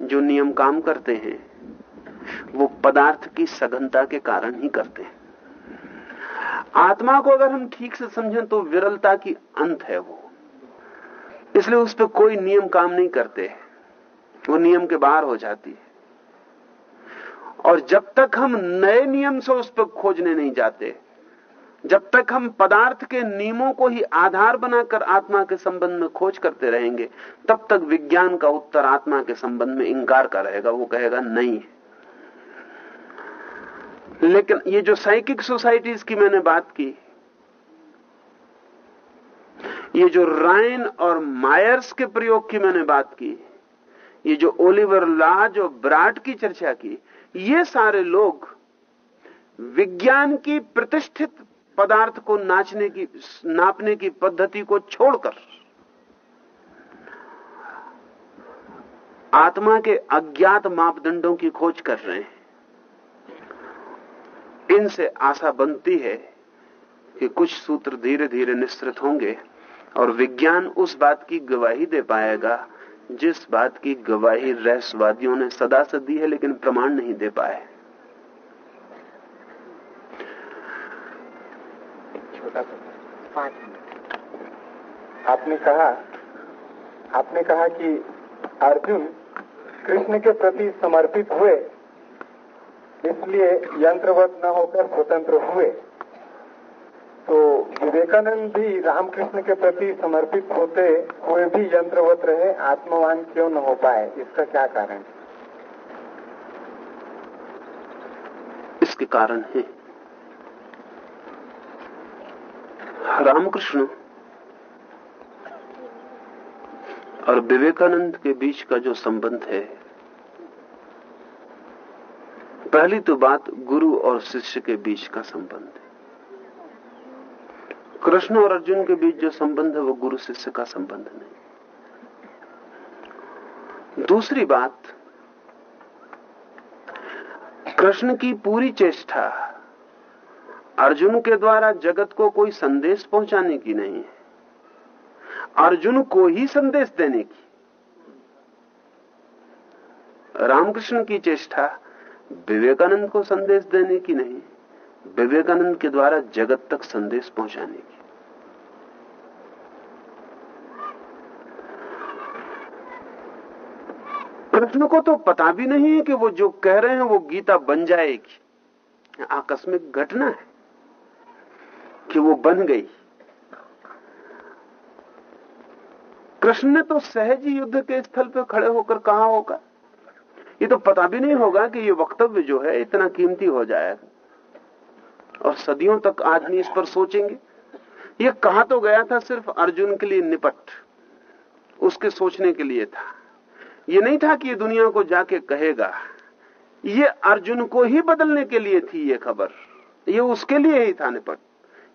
[SPEAKER 3] जो नियम काम करते हैं, वो पदार्थ की सघनता के कारण ही करते हैं। आत्मा को अगर हम ठीक से समझें तो विरलता की अंत है वो। इसलिए उस पर कोई नियम काम नहीं करते वो नियम के बाहर हो जाती है। और जब तक हम नए नियम से उस पर खोजने नहीं जाते जब तक हम पदार्थ के नियमों को ही आधार बनाकर आत्मा के संबंध में खोज करते रहेंगे, तब तक विज्ञान का उत्तर आत्मा के संबंध में इंकार का रहेगा, वो कहेगा, नहीं लेकिन ये जो साइकिक सोसाइटीज की मैंने बात की, ये जो रायन और मायर्स के प्रयोग की मैंने बात की, ये जो ओलिवर लाज और ब्राट की चर्चा की, ये सारे लोग विज्ञान की प्रतिष्ठित पदार्थ को नाचने की, नापने की पद्धति को छोड़कर आत्मा के अज्ञात मापदंडों की खोज कर रहे हैं। इनसे आशा बनती है कि कुछ सूत्र धीरे धीरे निश्चित होंगे और विज्ञान उस बात की गवाही दे पाएगा जिस बात की गवाही रहस्यवादियों ने सदा से दी है, लेकिन प्रमाण नहीं दे पाए
[SPEAKER 4] छोटा पाँच आपने कहा आपने कहा कि अर्जुन कृष्ण के प्रति समर्पित हुए, इसलिए यंत्रवत न होकर स्वतंत्र हुए। तो विवेकानंद भी रामकृष्ण के प्रति समर्पित होते हुए भी यंत्रवत रहे, आत्मवान क्यों न हो पाए? इसका क्या कारण?
[SPEAKER 3] इसके कारण है। रामकृष्ण और विवेकानंद के बीच का जो संबंध है। पहली तो बात गुरु और शिष्य के बीच का संबंध है। कृष्ण और अर्जुन के बीच जो संबंध है, वो गुरु शिष्य का संबंध नहीं दूसरी बात, कृष्ण की पूरी चेष्टा अर्जुन के द्वारा जगत को कोई संदेश पहुँचाने की नहीं है। अर्जुन को ही संदेश देने की। रामकृष्ण की चेष्टा विवेकानंद को संदेश देने की नहीं, विवेकानंद के द्वारा जगत तक संदेश पहुँचाने की। कृष्ण को तो पता भी नहीं है कि वो जो कह रहे हैं वो गीता बन जाएगी। आकस्मिक घटना है कि वो बन गई। कृष्ण ने तो सहज युद्ध के स्थल पर खड़े होकर कहा होगा। ये तो पता भी नहीं होगा कि ये वक्तव्य जो है इतना कीमती हो जाएगा और सदियों तक आदमी इस पर सोचेंगे। ये कहा तो गया था सिर्फ़ अर्जुन के लिए निपट। उसके सोचने के लिए था। ये नहीं था कि ये दुनिया को जाके कहेगा। ये अर्जुन को ही बदलने के लिए थी ये खबर। ये उसके लिए ही था निपट।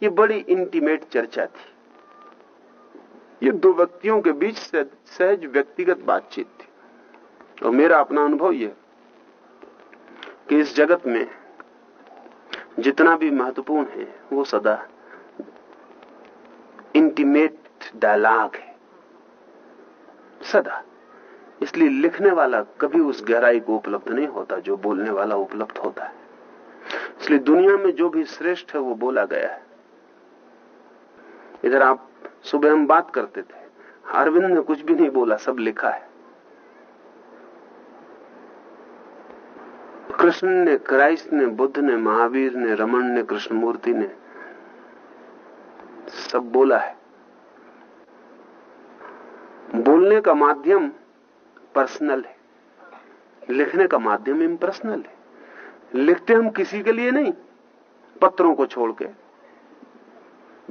[SPEAKER 3] ये बड़ी इंटीमेट चर्चा थी। ये दो व्यक्तियों के बीच सहज व्यक्तिगत बातचीत थी। और मेरा अपना अनुभव यह कि इस जगत में जितना भी महत्वपूर्ण है, वो सदा इंटीमेट डायलॉग है। सदा। इसलिए लिखने वाला कभी उस गहराई को उपलब्ध नहीं होता, जो बोलने वाला उपलब्ध होता है। इसलिए दुनिया में जो भी श्रेष्ठ है, वो बोला गया है। इधर आप सुबह हम बात करते थे। अरविंद ने कुछ भी नहीं बोला, सब लिखा है। कृष्ण ने, क्राइस्ट ने, बुद्ध ने, महावीर ने रमन ने, कृष्णमूर्ति ने, सब बोला है। बोलने का माध्यम पर्सनल है। लिखने का माध्यम इम्पर्सनल है। लिखते हम किसी के लिए नहीं, पत्रों को छोड़ के।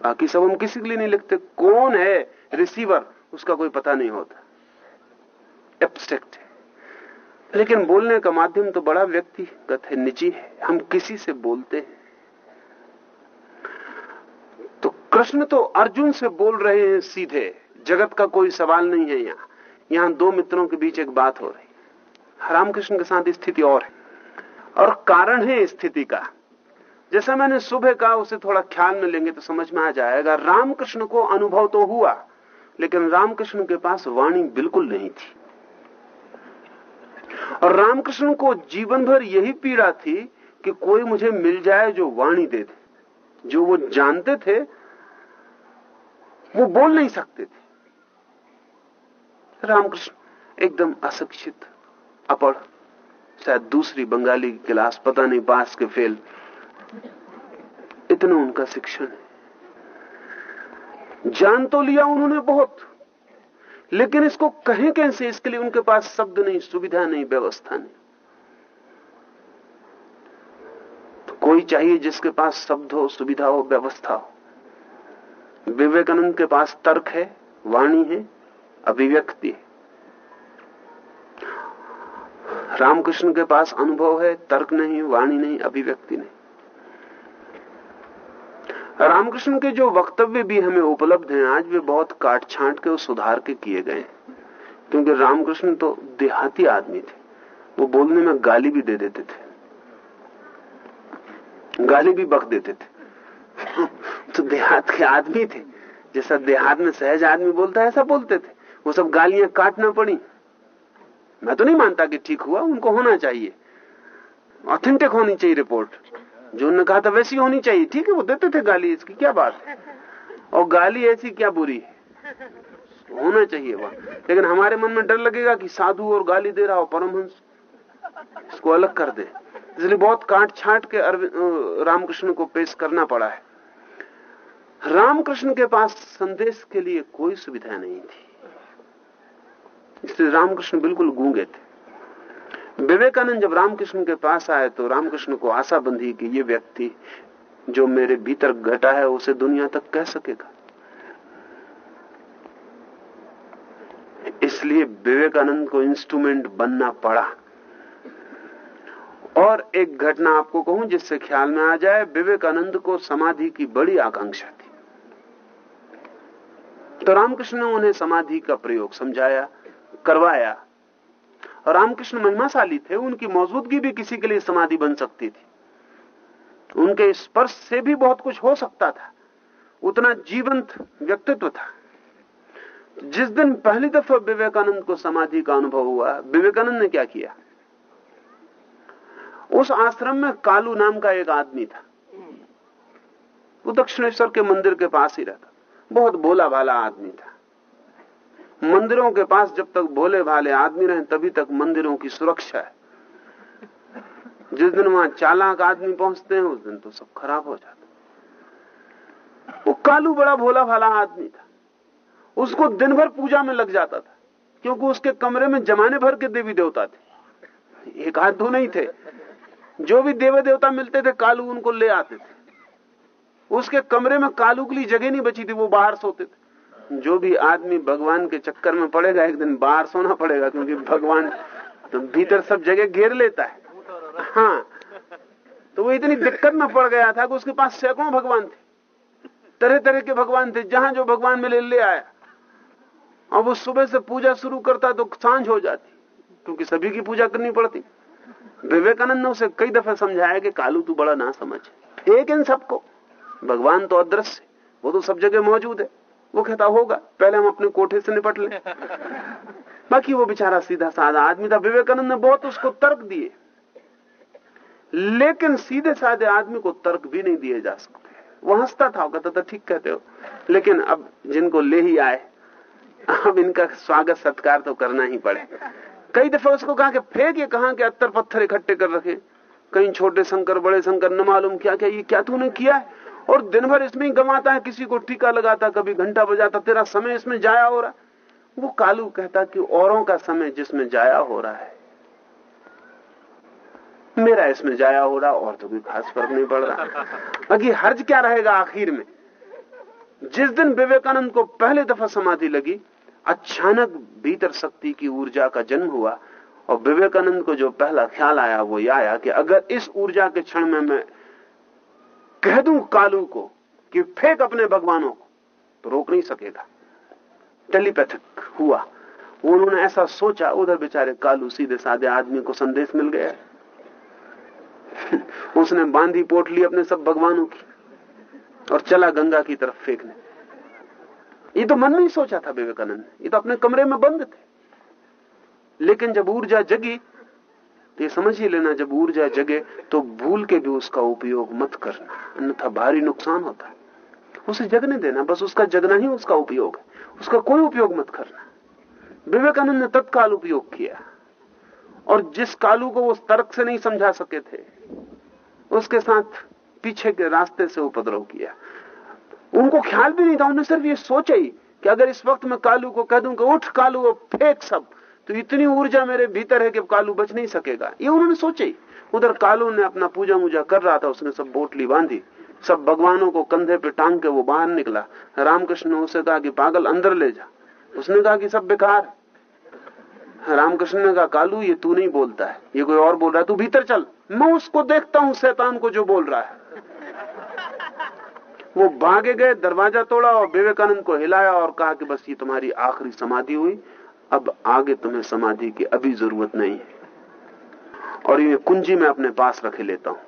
[SPEAKER 3] बाकी सब हम किसी के लिए नहीं लिखते। कौन है रिसीवर उसका कोई पता नहीं होता। एब्स्ट्रैक्ट है। लेकिन बोलने का माध्यम तो बड़ा व्यक्तिगत है, निजी है। हम किसी से बोलते हैं। तो कृष्ण तो अर्जुन से बोल रहे हैं सीधे। जगत का कोई सवाल नहीं है यहाँ। यहाँ दो मित्रों के बीच एक बात हो रही। है रामकृष्ण के साथ स्थिति और है। और कारण है स्थिति का। जैसा मैंने सुबह कहा, उसे थोड़ा ख्याल में लेंगे तो समझ में आ जाएगा। रामकृष्ण को अनुभव तो हुआ, लेकिन रामकृष्ण के पास वाणी बिल्कुल नहीं थी। और रामकृष्ण को जीवन भर यही पीड़ा थी कि कोई मुझे मिल जाए जो वाणी दे दे। जो वो जानते थे, वो बोल नहीं सकते थे। रामकृष्ण एकदम अशिक्षित अपढ़ शायद दूसरी बंगाली क्लास पता नहीं पास के फेल इतना उनका शिक्षण है। जान तो लिया उन्होंने बहुत, लेकिन इसको कहें कैसे? इसके लिए उनके पास शब्द नहीं, सुविधा नहीं, व्यवस्था नहीं। तो कोई चाहिए जिसके पास शब्द हो, सुविधा हो, व्यवस्था हो? विवेकानंद के पास तर्क है, वाणी है, अभिव्यक्ति है। रामकृष्ण के पास अनुभव है, तर्क नहीं, वाणी नहीं, अभिव्यक्ति नहीं। रामकृष्ण के जो वक्तव्य भी हमें उपलब्ध हैं, आज वे बहुत काट छांट के सुधार के किए गए क्योंकि रामकृष्ण तो देहाती आदमी थे। वो बोलने में गाली भी दे देते थे। गाली भी बक देते थे। तो देहात के आदमी थे। जैसा देहात में सहज आदमी बोलता है, ऐसा बोलते थे। वो सब गालियाँ काटना पड़ी। मैं तो नहीं मानता कि ठीक हुआ, उनको होना चाहिए। ऑथेंटिक होनी चाहिए रिपोर्ट जो उन्होंने कहा था वैसी होनी चाहिए। ठीक है, वो देते थे गाली इसकी, क्या बात है? और गाली ऐसी क्या बुरी? होना चाहिए वह। लेकिन हमारे मन में डर लगेगा कि साधु और गाली दे रहा हो परमहंस। इसको अलग कर दे। इसलिए बहुत काट छाट के रामकृष्ण को पेश करना पड़ा है। रामकृष्ण के पास संदेश के लिए कोई सुविधा नहीं थी। इसलिए रामकृष्ण बिल्कुल गूँगे थे। विवेकानंद जब रामकृष्ण के पास आए तो रामकृष्ण को आशा बंधी कि ये व्यक्ति जो मेरे भीतर घटा है, उसे दुनिया तक कह सकेगा? इसलिए विवेकानंद को इंस्ट्रूमेंट बनना पड़ा। और एक घटना आपको कहूँ जिससे ख्याल में आ जाए, विवेकानंद को समाधि की बड़ी आकांक्षा थी। तो रामकृष्ण ने उन्हें समाधि का प्रयोग समझाया, करवाया रामकृष्ण महिमाशाली थे, उनकी मौजूदगी भी किसी के लिए समाधि बन सकती थी। उनके स्पर्श से भी बहुत कुछ हो सकता था। उतना जीवंत व्यक्तित्व था। जिस दिन पहली दफ़ा विवेकानंद को समाधि का अनुभव हुआ, विवेकानंद ने क्या किया? उस आश्रम में कालू नाम का एक आदमी था। वो दक्षिणेश्वर के मंदिर के पास ही रहता। बहुत भोला भाला आदमी था। मंदिरों के पास जब तक भोले भाले आदमी रहे, तभी तक मंदिरों की सुरक्षा है। जिस दिन वहाँ चालाक आदमी पहुँचते हैं, उस दिन तो सब खराब हो जाता वो कालू बड़ा भोला भाला आदमी था। उसको दिन भर पूजा में लग जाता था, क्योंकि उसके कमरे में जमाने भर के देवी देवता थे। एक हाथ दो नहीं थे। जो भी देवी देवता मिलते थे, कालू उनको ले आते थे। उसके कमरे में कालू के लिए जगह नहीं बची थी, वो बाहर सोते थे। जो भी आदमी भगवान के चक्कर में पड़ेगा, एक दिन बाहर सोना पड़ेगा, क्योंकि भगवान तो भीतर सब जगह घेर लेता है। हाँ तो वो इतनी दिक्कत में पड़ गया था कि उसके पास सैकड़ों भगवान थे। तरह तरह के भगवान थे, जहाँ जो भगवान मिले, ले आया। और वो सुबह से पूजा शुरू करता तो साँझ हो जाती, क्योंकि सभी की पूजा करनी पड़ती। विवेकानंद ने उसे कई दफ़ा समझाया कि कालू, तू बड़ा ना समझ एक इन सबको, भगवान तो अदृश्य, वो तो सब जगह मौजूद है। वो कहता होगा। पहले हम अपने कोठे से निपट ले। बाकी वो बेचारा सीधा साधा आदमी था। विवेकानंद ने बहुत उसको तर्क दिए। लेकिन सीधे साधे आदमी को तर्क भी नहीं दिए जा सकते। वो हंसता था कहता था ठीक कहते हो। लेकिन अब जिनको ले ही आए अब इनका स्वागत सत्कार तो करना ही पड़े। कई दफ़ा उसको कहा कि फेंक ये कहा कि अत्तर पत्थर इकट्ठे कर रखे कहीं छोटे शंकर बड़े शंकर न मालूम क्या क्या ये क्या तूने किया है? और दिन भर इसमें ही गंवाता है, किसी को टीका लगाता, कभी घंटा बजाता, तेरा समय इसमें जाया हो रहा वो कालू कहता कि औरों का समय जिसमें जाया हो रहा है, मेरा इसमें जाया हो रहा, और तो कोई खास फ़र्क नहीं पड़ रहा। बाकी हर्ज क्या रहेगा आखिर में? जिस दिन विवेकानंद को पहले दफ़ा समाधि लगी, अचानक भीतर शक्ति की ऊर्जा का जन्म हुआ, और विवेकानंद को जो पहला ख्याल आया, वो यह आया कि अगर इस ऊर्जा के क्षण में मैं कह दूँ कालू को कि फेंक अपने भगवानों को तो रोक नहीं सकेगा। टेलीपैथिक हुआ। उन्होंने ऐसा सोचा, उधर बेचारे कालू सीधे साधे आदमी को संदेश मिल गया। उसने बांधी पोट ली अपने सब भगवानों की और चला गंगा की तरफ़ फेंकने। ये तो मन में ही सोचा था विवेकानंद। ये तो अपने कमरे में बंद थे। लेकिन जब ऊर्जा जगी तो ये समझ ही लेना, जब ऊर्जा जगे तो भूल के भी उसका उपयोग मत करना। अन्यथा भारी नुकसान होता है। उसे जगने देना, बस उसका जगना ही उसका उपयोग है। उसका कोई उपयोग मत करना। विवेकानंद ने तत्काल उपयोग किया। और जिस कालू को वो तर्क से नहीं समझा सके थे, उसके साथ पीछे के रास्ते से उपद्रव किया। उनको ख्याल भी नहीं था, उन्होंने सिर्फ़ ये सोचा ही कि अगर इस वक्त मैं कालू को कह दूँ कि उठ, कालू, वो फेंक सब। तो इतनी ऊर्जा मेरे भीतर है कि कालू बच नहीं सकेगा। ये उन्होंने सोचे। उधर कालू ने अपना पूजा मूजा कर रहा था, उसने सब बोटली बांधी, सब भगवानों को कंधे पे टांग के वो बाहर निकला। रामकृष्ण ने उसे कहा कि पागल, अंदर ले जा। उसने कहा कि सब बेकार। रामकृष्ण ने कहा, कालू, ये तू नहीं बोलता है। ये कोई और बोल रहा है, तू भीतर चल। मैं उसको देखता हूँ, शैतान को जो बोल रहा है। वो भागे गए, दरवाज़ा तोड़ा और विवेकानंद को हिलाया और कहा कि बस ये तुम्हारी आखिरी समाधि हुई। अब आगे तुम्हें समाधि की अभी ज़रूरत नहीं है। और ये कुंजी मैं अपने पास रखे लेता हूँ।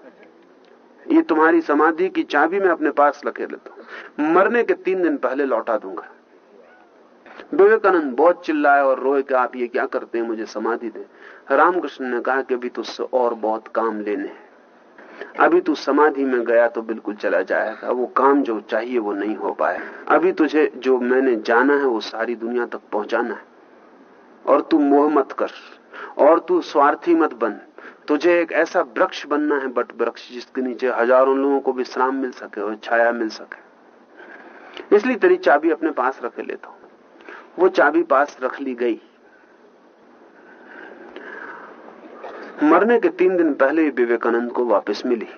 [SPEAKER 3] ये तुम्हारी समाधि की चाबी में अपने पास रखे लेता हूँ। मरने के तीन दिन पहले लौटा दूँगा। विवेकानंद बहुत चिल्लाए और रोए कि आप ये क्या करते हैं, मुझे समाधि दे। रामकृष्ण ने कहा कि अभी तुझसे और बहुत काम लेने अभी तू समाधि में गया तो बिल्कुल चला जाएगा। वो काम जो चाहिए वो नहीं हो पाए अभी तुझे जो मैंने जाना है वो सारी दुनिया तक पहुंचाना है। और तू मोह मत कर, और तू स्वार्थी मत बन। तुझे एक ऐसा वृक्ष बनना है, बट वृक्ष जिसके नीचे हज़ारों लोगों को विश्राम मिल सके और छाया मिल सके। इसलिए तेरी चाबी अपने पास रखे लेता हूँ। वो चाबी पास रख ली गई। मरने के तीन दिन पहले ही विवेकानंद को वापस मिली।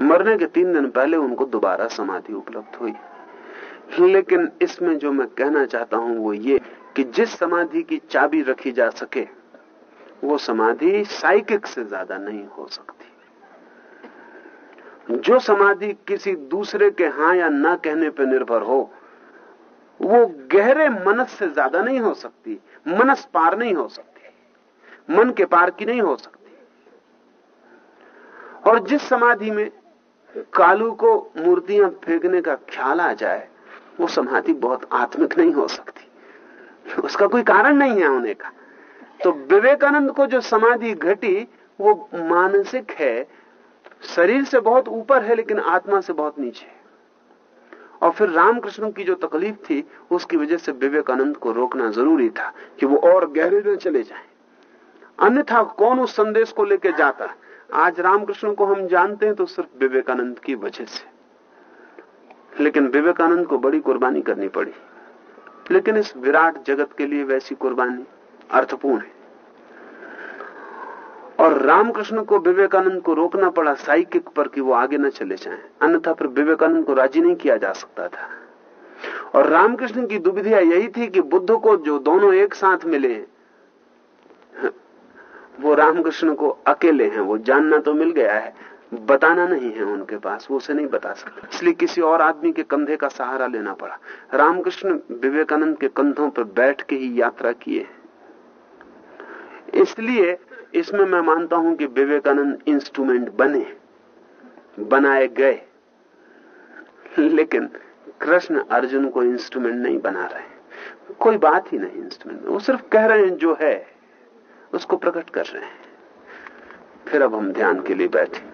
[SPEAKER 3] मरने के तीन दिन पहले उनको दोबारा समाधि उपलब्ध हुई। लेकिन इसमें जो मैं कहना चाहता हूँ वो ये कि जिस समाधि की चाबी रखी जा सके, वो समाधि साइकिक से ज़्यादा नहीं हो सकती। जो समाधि किसी दूसरे के हाँ या ना कहने पर निर्भर हो, वो गहरे मनस से ज़्यादा नहीं हो सकती, मनस पार नहीं हो सकती, मन के पार की नहीं हो सकती। और जिस समाधि में कालू को मूर्तियाँ फेंकने का ख्याल आ जाए, वो समाधि बहुत आत्मिक नहीं हो सकती। उसका कोई कारण नहीं है होने का। तो विवेकानंद को जो समाधि घटी, वो मानसिक है, शरीर से बहुत ऊपर है, लेकिन आत्मा से बहुत नीचे और फिर रामकृष्ण की जो तकलीफ़ थी, उसकी वजह से विवेकानंद को रोकना ज़रूरी था कि वो और गहरे न चले जाएँ। अन्यथा कौन उस संदेश को लेकर जाता? आज रामकृष्ण को हम जानते हैं तो सिर्फ़ विवेकानंद की वजह से। लेकिन विवेकानंद को बड़ी कुर्बानी करनी पड़ी। लेकिन इस विराट जगत के लिए वैसी कुर्बानी अर्थपूर्ण है। और रामकृष्ण को विवेकानंद को रोकना पड़ा साइकिक पर कि वो आगे न चले जाएँ। अन्यथा फिर विवेकानंद को राज़ी नहीं किया जा सकता था। और रामकृष्ण की दुविधा यही थी कि बुद्ध को जो दोनों एक साथ मिले वो रामकृष्ण को अकेले हैं, वो जानना तो मिल गया है बताना नहीं है उनके पास, वो उसे नहीं बता सकते। इसलिए किसी और आदमी के कंधे का सहारा लेना पड़ा। रामकृष्ण विवेकानंद के कंधों पर बैठ के ही यात्रा किए। इसलिए इसमें मैं मानता हूँ कि विवेकानंद इंस्ट्रूमेंट बने, बनाए गए। लेकिन कृष्ण अर्जुन को इंस्ट्रूमेंट नहीं बना रहे कोई बात ही नहीं इंस्ट्रूमेंट वो सिर्फ़ कह रहे हैं जो है, उसको प्रकट कर रहे हैं। फिर अब हम ध्यान के लिए बैठे।